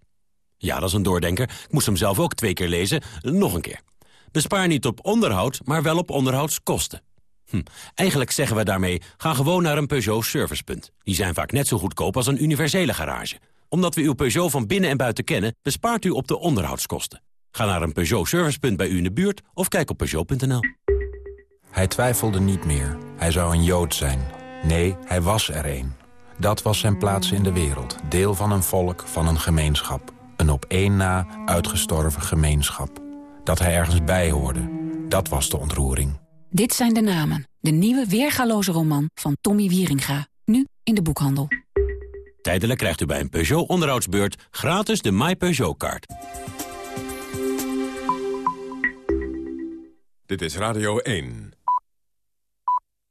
Ja, dat is een doordenker. Ik moest hem zelf ook twee keer lezen. Nog een keer. Bespaar niet op onderhoud, maar wel op onderhoudskosten. Hm. Eigenlijk zeggen we daarmee, ga gewoon naar een Peugeot servicepunt. Die zijn vaak net zo goedkoop als een universele garage. Omdat we uw Peugeot van binnen en buiten kennen, bespaart u op de onderhoudskosten. Ga naar een Peugeot servicepunt bij u in de buurt of kijk op Peugeot.nl. Hij twijfelde niet meer. Hij zou een Jood zijn. Nee, hij was er een. Dat was zijn plaats in de wereld. Deel van een volk, van een gemeenschap. Een op één na uitgestorven gemeenschap. Dat hij ergens bij hoorde. Dat was de ontroering. Dit zijn de namen. De nieuwe weergaloze roman van Tommy Wieringa. Nu in de boekhandel. Tijdelijk krijgt u bij een Peugeot onderhoudsbeurt gratis de My Peugeot-kaart. Dit is Radio 1.